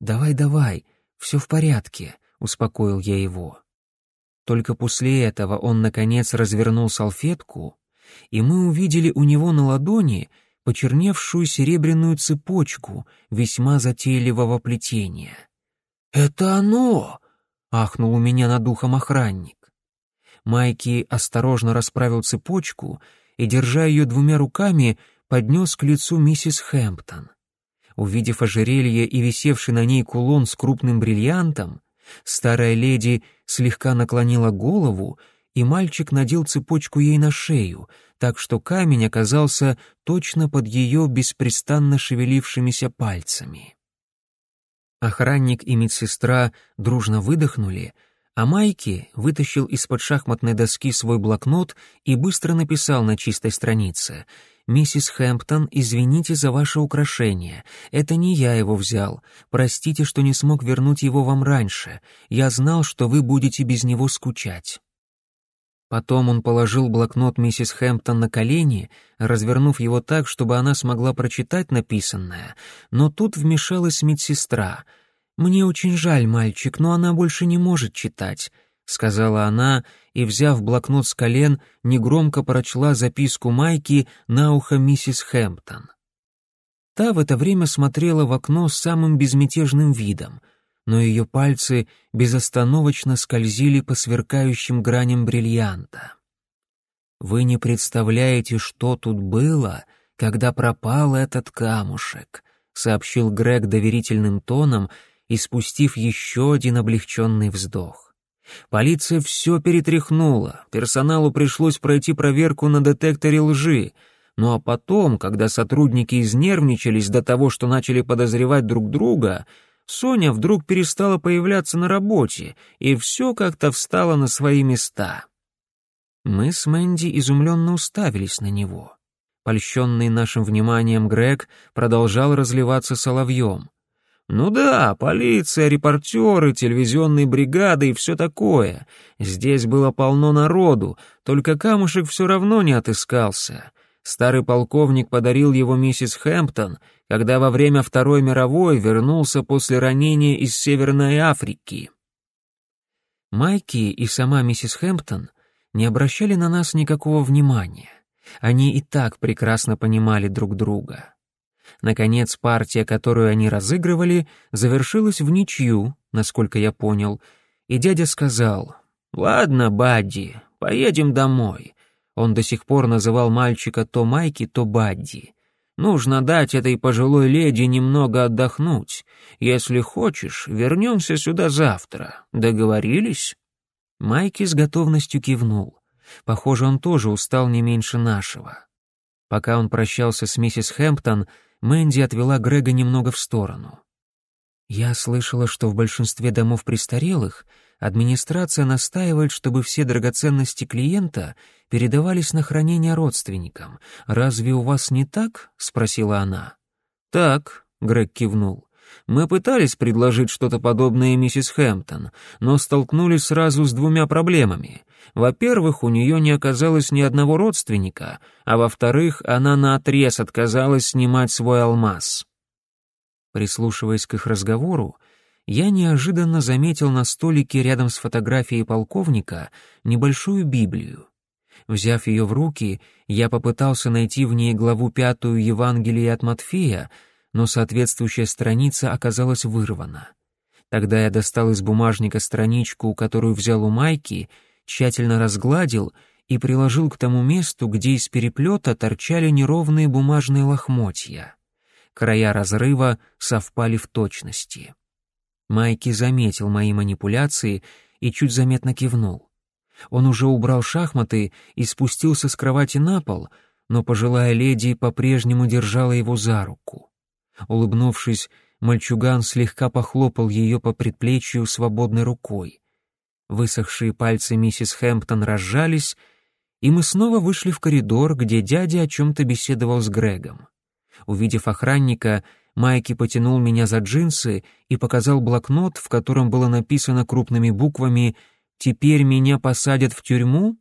«Давай, давай, все в порядке», — успокоил я его. Только после этого он, наконец, развернул салфетку, и мы увидели у него на ладони почерневшую серебряную цепочку весьма затейливого плетения. «Это оно!» — ахнул у меня над ухом охранник. Майки осторожно расправил цепочку и, держа ее двумя руками, поднес к лицу миссис Хэмптон. Увидев ожерелье и висевший на ней кулон с крупным бриллиантом, старая леди слегка наклонила голову, и мальчик надел цепочку ей на шею, так что камень оказался точно под ее беспрестанно шевелившимися пальцами. Охранник и медсестра дружно выдохнули, а Майки вытащил из-под шахматной доски свой блокнот и быстро написал на чистой странице «Миссис Хэмптон, извините за ваше украшение. Это не я его взял. Простите, что не смог вернуть его вам раньше. Я знал, что вы будете без него скучать». Потом он положил блокнот миссис Хэмптон на колени, развернув его так, чтобы она смогла прочитать написанное, но тут вмешалась медсестра. «Мне очень жаль, мальчик, но она больше не может читать», — сказала она, и, взяв блокнот с колен, негромко прочла записку Майки на ухо миссис Хэмптон. Та в это время смотрела в окно с самым безмятежным видом — но ее пальцы безостановочно скользили по сверкающим граням бриллианта. Вы не представляете, что тут было, когда пропал этот камушек, сообщил Грег доверительным тоном и спустив еще один облегченный вздох. Полиция все перетряхнула, персоналу пришлось пройти проверку на детекторе лжи, ну а потом, когда сотрудники изнервничались до того, что начали подозревать друг друга, Соня вдруг перестала появляться на работе, и все как-то встало на свои места. Мы с Мэнди изумленно уставились на него. Польщенный нашим вниманием Грег продолжал разливаться соловьем. «Ну да, полиция, репортеры, телевизионные бригады и все такое. Здесь было полно народу, только камушек все равно не отыскался. Старый полковник подарил его миссис Хэмптон, когда во время Второй мировой вернулся после ранения из Северной Африки. Майки и сама миссис Хэмптон не обращали на нас никакого внимания. Они и так прекрасно понимали друг друга. Наконец, партия, которую они разыгрывали, завершилась в ничью, насколько я понял, и дядя сказал, «Ладно, Бадди, поедем домой. Он до сих пор называл мальчика то Майки, то Бадди. Нужно дать этой пожилой леди немного отдохнуть. Если хочешь, вернемся сюда завтра. Договорились?» Майки с готовностью кивнул. Похоже, он тоже устал не меньше нашего. Пока он прощался с миссис Хэмптон, Мэнди отвела Грега немного в сторону. «Я слышала, что в большинстве домов престарелых администрация настаивает, чтобы все драгоценности клиента передавались на хранение родственникам. Разве у вас не так?» — спросила она. «Так», — Грег кивнул. «Мы пытались предложить что-то подобное миссис Хэмптон, но столкнулись сразу с двумя проблемами. Во-первых, у нее не оказалось ни одного родственника, а во-вторых, она наотрез отказалась снимать свой алмаз». Прислушиваясь к их разговору, я неожиданно заметил на столике рядом с фотографией полковника небольшую Библию. Взяв ее в руки, я попытался найти в ней главу пятую Евангелия от Матфея, но соответствующая страница оказалась вырвана. Тогда я достал из бумажника страничку, которую взял у Майки, тщательно разгладил и приложил к тому месту, где из переплета торчали неровные бумажные лохмотья. Края разрыва совпали в точности. Майки заметил мои манипуляции и чуть заметно кивнул. Он уже убрал шахматы и спустился с кровати на пол, но пожилая леди по-прежнему держала его за руку. Улыбнувшись, Мальчуган слегка похлопал ее по предплечью свободной рукой. Высохшие пальцы миссис Хэмптон разжались, и мы снова вышли в коридор, где дядя о чем-то беседовал с Грегом. Увидев охранника, Майки потянул меня за джинсы и показал блокнот, в котором было написано крупными буквами «Теперь меня посадят в тюрьму?»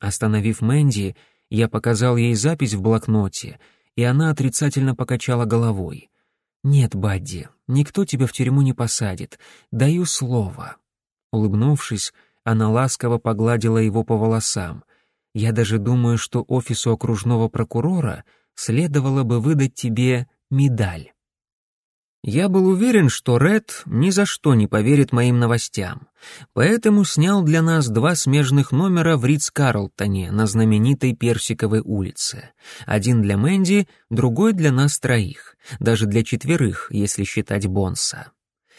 Остановив Мэнди, я показал ей запись в блокноте, и она отрицательно покачала головой. «Нет, Бадди, никто тебя в тюрьму не посадит. Даю слово». Улыбнувшись, она ласково погладила его по волосам. «Я даже думаю, что офису окружного прокурора следовало бы выдать тебе медаль». Я был уверен, что Ред ни за что не поверит моим новостям, поэтому снял для нас два смежных номера в Ридс-Карлтоне на знаменитой Персиковой улице. Один для Мэнди, другой для нас троих, даже для четверых, если считать Бонса.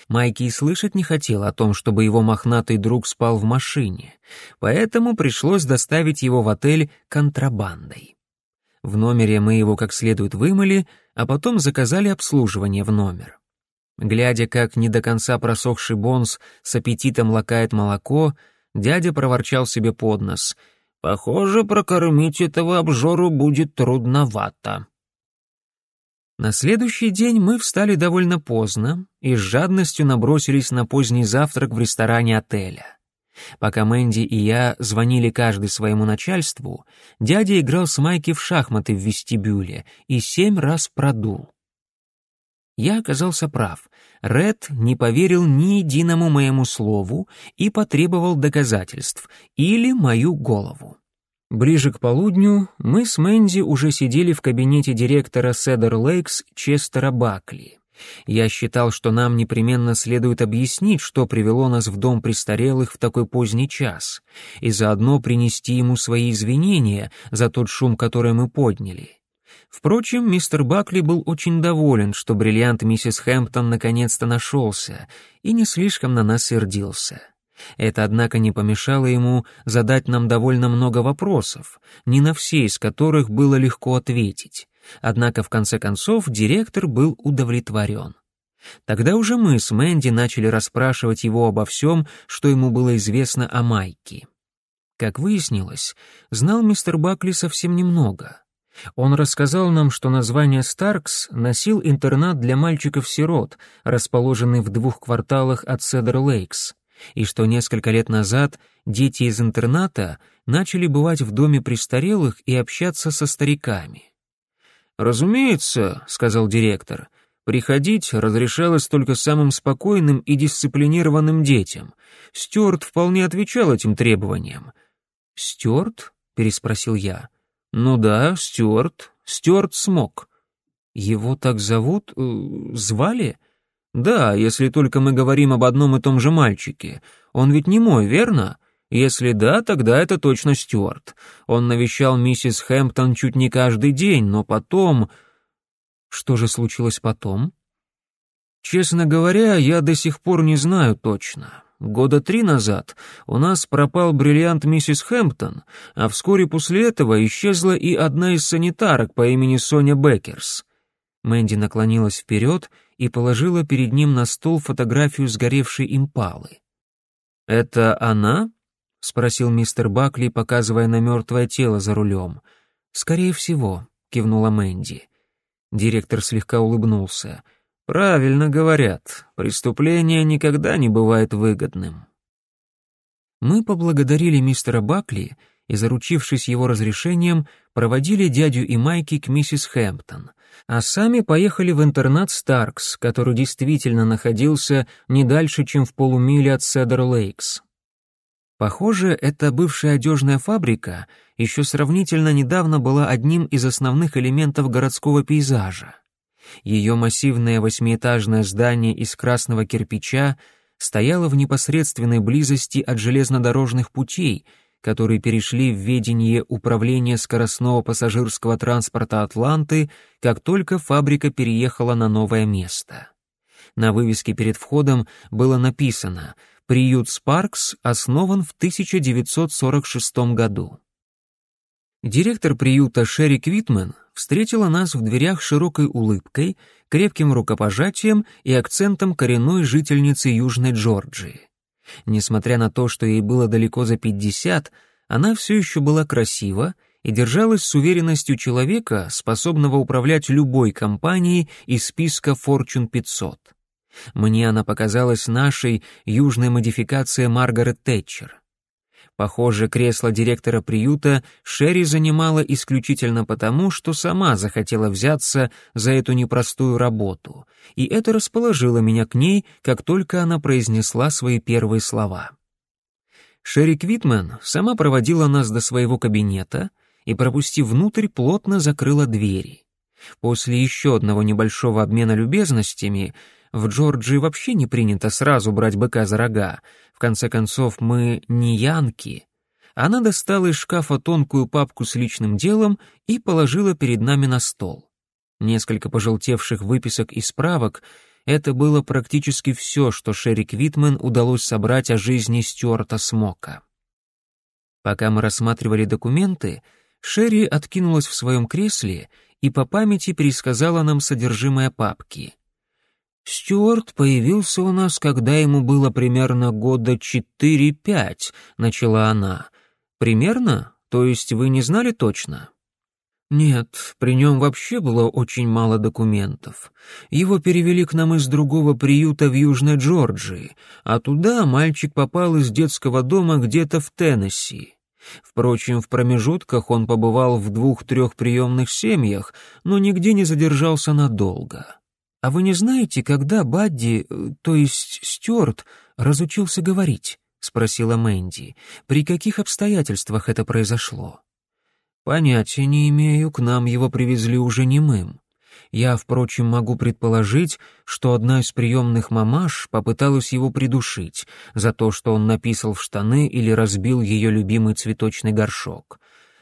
Майки и слышать не хотел о том, чтобы его мохнатый друг спал в машине, поэтому пришлось доставить его в отель контрабандой. В номере мы его как следует вымыли, а потом заказали обслуживание в номер. Глядя, как не до конца просохший бонс с аппетитом лакает молоко, дядя проворчал себе под нос. «Похоже, прокормить этого обжору будет трудновато». На следующий день мы встали довольно поздно и с жадностью набросились на поздний завтрак в ресторане отеля. Пока Мэнди и я звонили каждый своему начальству, дядя играл с Майки в шахматы в вестибюле и семь раз продул. Я оказался прав. Ред не поверил ни единому моему слову и потребовал доказательств или мою голову. Ближе к полудню мы с Мэнди уже сидели в кабинете директора Седер Лейкс Честера Бакли. Я считал, что нам непременно следует объяснить, что привело нас в дом престарелых в такой поздний час, и заодно принести ему свои извинения за тот шум, который мы подняли. Впрочем, мистер Бакли был очень доволен, что бриллиант миссис Хэмптон наконец-то нашелся, и не слишком на нас сердился. Это, однако, не помешало ему задать нам довольно много вопросов, не на все из которых было легко ответить. Однако, в конце концов, директор был удовлетворен. Тогда уже мы с Мэнди начали расспрашивать его обо всем, что ему было известно о Майке. Как выяснилось, знал мистер Бакли совсем немного — он рассказал нам, что название Старкс носил интернат для мальчиков-сирот, расположенный в двух кварталах от Седер-Лейкс, и что несколько лет назад дети из интерната начали бывать в доме престарелых и общаться со стариками. «Разумеется», — сказал директор, — «приходить разрешалось только самым спокойным и дисциплинированным детям. Стюарт вполне отвечал этим требованиям». «Стюарт?» — переспросил я. «Ну да, Стюарт. Стюарт смог». «Его так зовут? Э, звали?» «Да, если только мы говорим об одном и том же мальчике. Он ведь не мой, верно?» «Если да, тогда это точно Стюарт. Он навещал миссис Хэмптон чуть не каждый день, но потом...» «Что же случилось потом?» «Честно говоря, я до сих пор не знаю точно. Года три назад у нас пропал бриллиант миссис Хэмптон, а вскоре после этого исчезла и одна из санитарок по имени Соня Беккерс. Мэнди наклонилась вперед и положила перед ним на стол фотографию сгоревшей импалы. «Это она?» — спросил мистер Бакли, показывая на мертвое тело за рулем. «Скорее всего», — кивнула Мэнди. Директор слегка улыбнулся — Правильно говорят, преступление никогда не бывает выгодным. Мы поблагодарили мистера Бакли и, заручившись его разрешением, проводили дядю и Майки к миссис Хэмптон, а сами поехали в интернат Старкс, который действительно находился не дальше, чем в полумиле от Седер-Лейкс. Похоже, эта бывшая одежная фабрика еще сравнительно недавно была одним из основных элементов городского пейзажа. Ее массивное восьмиэтажное здание из красного кирпича стояло в непосредственной близости от железнодорожных путей, которые перешли в ведение управления скоростного пассажирского транспорта Атланты, как только фабрика переехала на новое место. На вывеске перед входом было написано «Приют Спаркс основан в 1946 году». Директор приюта Шерри Квитмен встретила нас в дверях широкой улыбкой, крепким рукопожатием и акцентом коренной жительницы Южной Джорджии. Несмотря на то, что ей было далеко за пятьдесят, она все еще была красива и держалась с уверенностью человека, способного управлять любой компанией из списка Fortune 500. Мне она показалась нашей южной модификацией Маргарет Тэтчер. Похоже, кресло директора приюта Шерри занимала исключительно потому, что сама захотела взяться за эту непростую работу, и это расположило меня к ней, как только она произнесла свои первые слова. Шерри Квитмен сама проводила нас до своего кабинета и, пропустив внутрь, плотно закрыла двери. После еще одного небольшого обмена любезностями в Джорджии вообще не принято сразу брать быка за рога. В конце концов, мы не янки. Она достала из шкафа тонкую папку с личным делом и положила перед нами на стол. Несколько пожелтевших выписок и справок — это было практически все, что Шерри Квитмен удалось собрать о жизни Стюарта Смока. Пока мы рассматривали документы, Шерри откинулась в своем кресле и по памяти пересказала нам содержимое папки — «Стюарт появился у нас, когда ему было примерно года четыре-пять», — начала она. «Примерно? То есть вы не знали точно?» «Нет, при нем вообще было очень мало документов. Его перевели к нам из другого приюта в Южной Джорджии, а туда мальчик попал из детского дома где-то в Теннесси. Впрочем, в промежутках он побывал в двух-трех приемных семьях, но нигде не задержался надолго. «А вы не знаете, когда Бадди, э, то есть Стюарт, разучился говорить?» — спросила Мэнди. «При каких обстоятельствах это произошло?» «Понятия не имею, к нам его привезли уже немым. Я, впрочем, могу предположить, что одна из приемных мамаш попыталась его придушить за то, что он написал в штаны или разбил ее любимый цветочный горшок.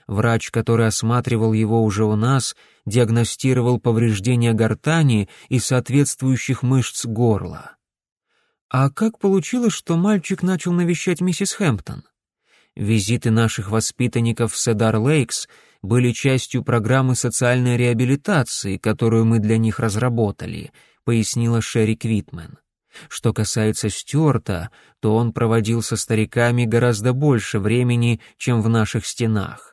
Врач, который осматривал его уже у нас, диагностировал повреждения гортани и соответствующих мышц горла. А как получилось, что мальчик начал навещать миссис Хэмптон? Визиты наших воспитанников в Седар-Лейкс были частью программы социальной реабилитации, которую мы для них разработали, пояснила Шерри Квитмен. Что касается Стюарта, то он проводил со стариками гораздо больше времени, чем в наших стенах.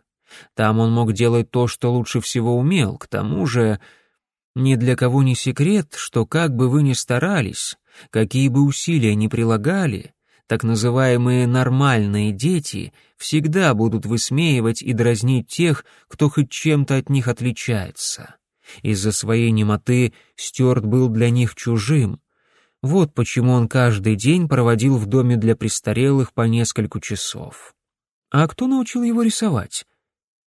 Там он мог делать то, что лучше всего умел. К тому же, ни для кого не секрет, что как бы вы ни старались, какие бы усилия ни прилагали, так называемые «нормальные дети» всегда будут высмеивать и дразнить тех, кто хоть чем-то от них отличается. Из-за своей немоты Стюарт был для них чужим. Вот почему он каждый день проводил в доме для престарелых по несколько часов. А кто научил его рисовать?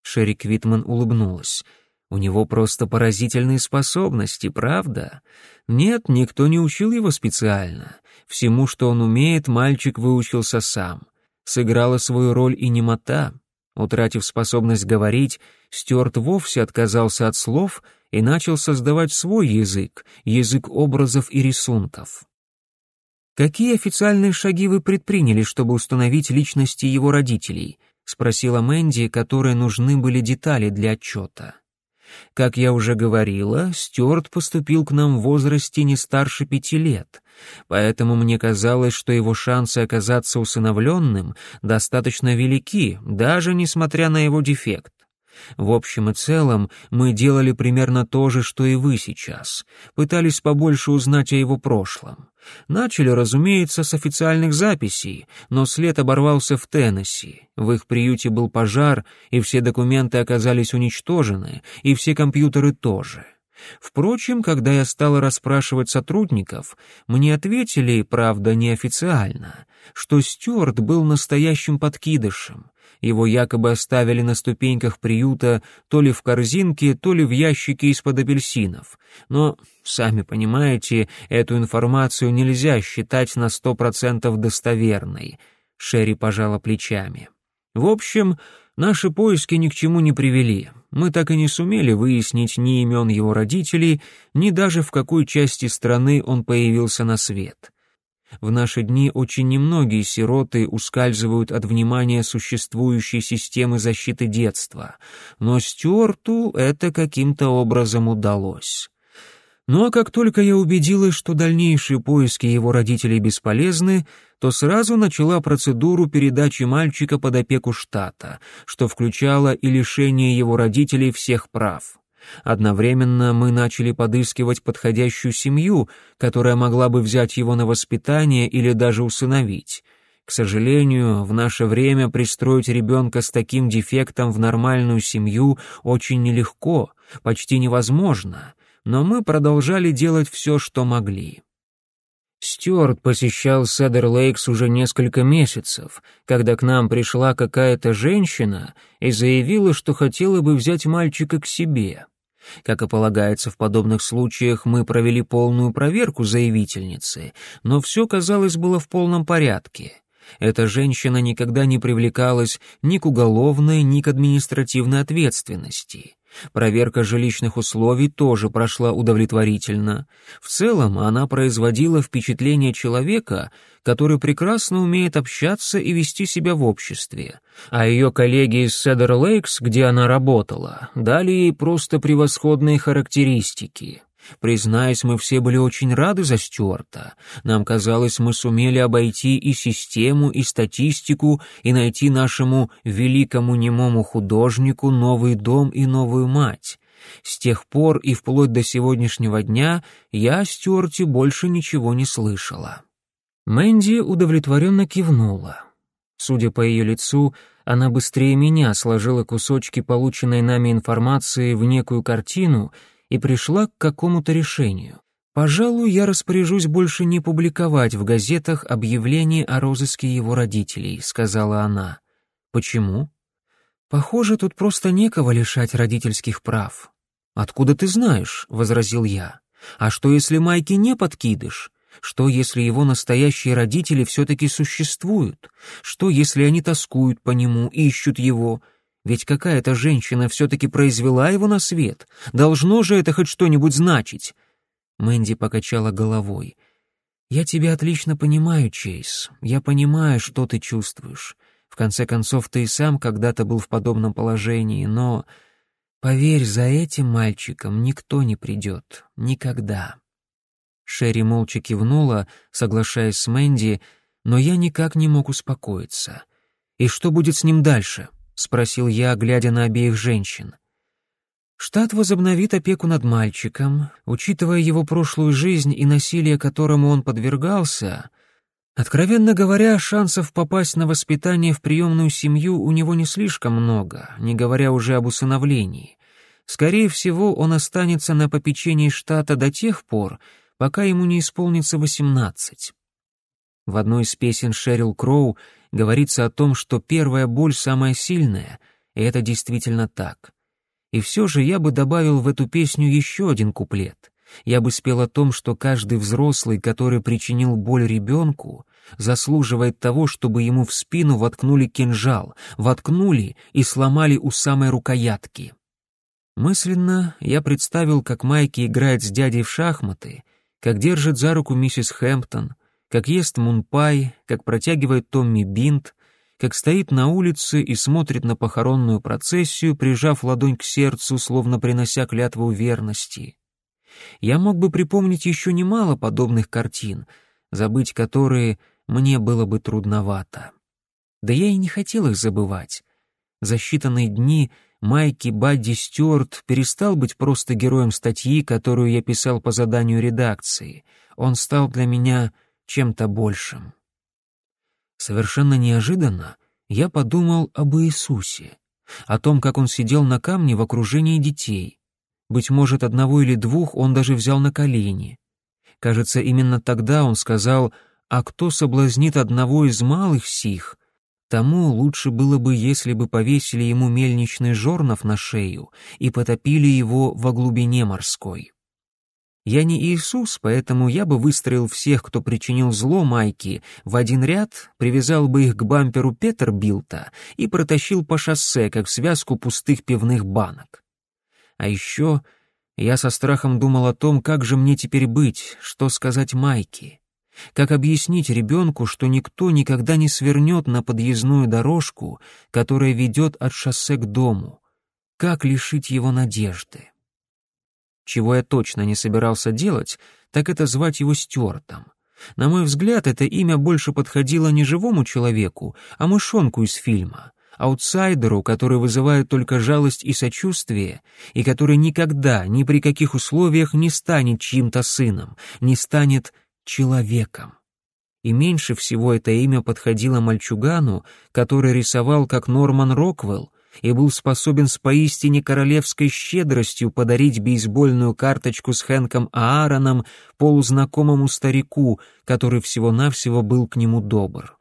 Шерри Квитман улыбнулась. «У него просто поразительные способности, правда? Нет, никто не учил его специально. Всему, что он умеет, мальчик выучился сам. Сыграла свою роль и немота. Утратив способность говорить, Стюарт вовсе отказался от слов и начал создавать свой язык, язык образов и рисунков. Какие официальные шаги вы предприняли, чтобы установить личности его родителей —— спросила Мэнди, которой нужны были детали для отчета. Как я уже говорила, Стюарт поступил к нам в возрасте не старше пяти лет, поэтому мне казалось, что его шансы оказаться усыновленным достаточно велики, даже несмотря на его дефект. В общем и целом, мы делали примерно то же, что и вы сейчас. Пытались побольше узнать о его прошлом. Начали, разумеется, с официальных записей, но след оборвался в Теннесси. В их приюте был пожар, и все документы оказались уничтожены, и все компьютеры тоже. Впрочем, когда я стала расспрашивать сотрудников, мне ответили, правда, неофициально, что Стюарт был настоящим подкидышем. Его якобы оставили на ступеньках приюта то ли в корзинке, то ли в ящике из-под апельсинов. Но, сами понимаете, эту информацию нельзя считать на сто процентов достоверной. Шерри пожала плечами. В общем, наши поиски ни к чему не привели. Мы так и не сумели выяснить ни имен его родителей, ни даже в какой части страны он появился на свет. В наши дни очень немногие сироты ускальзывают от внимания существующей системы защиты детства, но Стюарту это каким-то образом удалось. Ну а как только я убедилась, что дальнейшие поиски его родителей бесполезны, то сразу начала процедуру передачи мальчика под опеку штата, что включало и лишение его родителей всех прав. Одновременно мы начали подыскивать подходящую семью, которая могла бы взять его на воспитание или даже усыновить. К сожалению, в наше время пристроить ребенка с таким дефектом в нормальную семью очень нелегко, почти невозможно, но мы продолжали делать все, что могли. Стюарт посещал Седер Лейкс уже несколько месяцев, когда к нам пришла какая-то женщина и заявила, что хотела бы взять мальчика к себе. Как и полагается в подобных случаях, мы провели полную проверку заявительницы, но все, казалось, было в полном порядке. Эта женщина никогда не привлекалась ни к уголовной, ни к административной ответственности. Проверка жилищных условий тоже прошла удовлетворительно. В целом она производила впечатление человека, который прекрасно умеет общаться и вести себя в обществе. А ее коллеги из Седер Лейкс, где она работала, дали ей просто превосходные характеристики. Признаюсь, мы все были очень рады за Стюарта. Нам казалось, мы сумели обойти и систему, и статистику, и найти нашему великому немому художнику новый дом и новую мать. С тех пор и вплоть до сегодняшнего дня я о Стюарте больше ничего не слышала. Мэнди удовлетворенно кивнула. Судя по ее лицу, она быстрее меня сложила кусочки полученной нами информации в некую картину — и пришла к какому-то решению. Пожалуй, я распоряжусь больше не публиковать в газетах объявление о розыске его родителей, сказала она. Почему? Похоже, тут просто некого лишать родительских прав. Откуда ты знаешь? возразил я. А что если Майки не подкидыш? Что если его настоящие родители все-таки существуют? Что если они тоскуют по нему, ищут его? Ведь какая-то женщина все-таки произвела его на свет. Должно же это хоть что-нибудь значить. Мэнди покачала головой. «Я тебя отлично понимаю, Чейз. Я понимаю, что ты чувствуешь. В конце концов, ты и сам когда-то был в подобном положении, но... Поверь, за этим мальчиком никто не придет. Никогда». Шерри молча кивнула, соглашаясь с Мэнди, но я никак не мог успокоиться. «И что будет с ним дальше?» — спросил я, глядя на обеих женщин. Штат возобновит опеку над мальчиком, учитывая его прошлую жизнь и насилие, которому он подвергался. Откровенно говоря, шансов попасть на воспитание в приемную семью у него не слишком много, не говоря уже об усыновлении. Скорее всего, он останется на попечении штата до тех пор, пока ему не исполнится восемнадцать. В одной из песен Шерил Кроу говорится о том, что первая боль самая сильная, и это действительно так. И все же я бы добавил в эту песню еще один куплет. Я бы спел о том, что каждый взрослый, который причинил боль ребенку, заслуживает того, чтобы ему в спину воткнули кинжал, воткнули и сломали у самой рукоятки. Мысленно я представил, как Майки играет с дядей в шахматы, как держит за руку миссис Хэмптон, как ест мунпай, как протягивает Томми бинт, как стоит на улице и смотрит на похоронную процессию, прижав ладонь к сердцу, словно принося клятву верности. Я мог бы припомнить еще немало подобных картин, забыть которые мне было бы трудновато. Да я и не хотел их забывать. За считанные дни Майки Бадди Стюарт перестал быть просто героем статьи, которую я писал по заданию редакции. Он стал для меня чем-то большим. Совершенно неожиданно я подумал об Иисусе, о том, как он сидел на камне в окружении детей. Быть может, одного или двух он даже взял на колени. Кажется, именно тогда он сказал «А кто соблазнит одного из малых сих?» Тому лучше было бы, если бы повесили ему мельничный жорнов на шею и потопили его во глубине морской. Я не Иисус, поэтому я бы выстроил всех, кто причинил зло Майке, в один ряд, привязал бы их к бамперу Петербилта и протащил по шоссе, как связку пустых пивных банок. А еще я со страхом думал о том, как же мне теперь быть, что сказать Майке. Как объяснить ребенку, что никто никогда не свернет на подъездную дорожку, которая ведет от шоссе к дому? Как лишить его надежды? Чего я точно не собирался делать, так это звать его Стюартом. На мой взгляд, это имя больше подходило не живому человеку, а мышонку из фильма, аутсайдеру, который вызывает только жалость и сочувствие, и который никогда, ни при каких условиях не станет чьим-то сыном, не станет человеком. И меньше всего это имя подходило мальчугану, который рисовал как Норман Роквелл, и был способен с поистине королевской щедростью подарить бейсбольную карточку с Хэнком Аароном полузнакомому старику, который всего-навсего был к нему добр.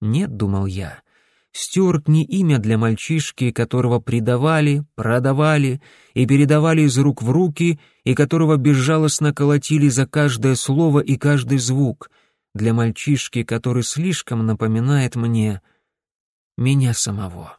«Нет», — думал я, — «Стюарт не имя для мальчишки, которого предавали, продавали и передавали из рук в руки, и которого безжалостно колотили за каждое слово и каждый звук, для мальчишки, который слишком напоминает мне меня самого».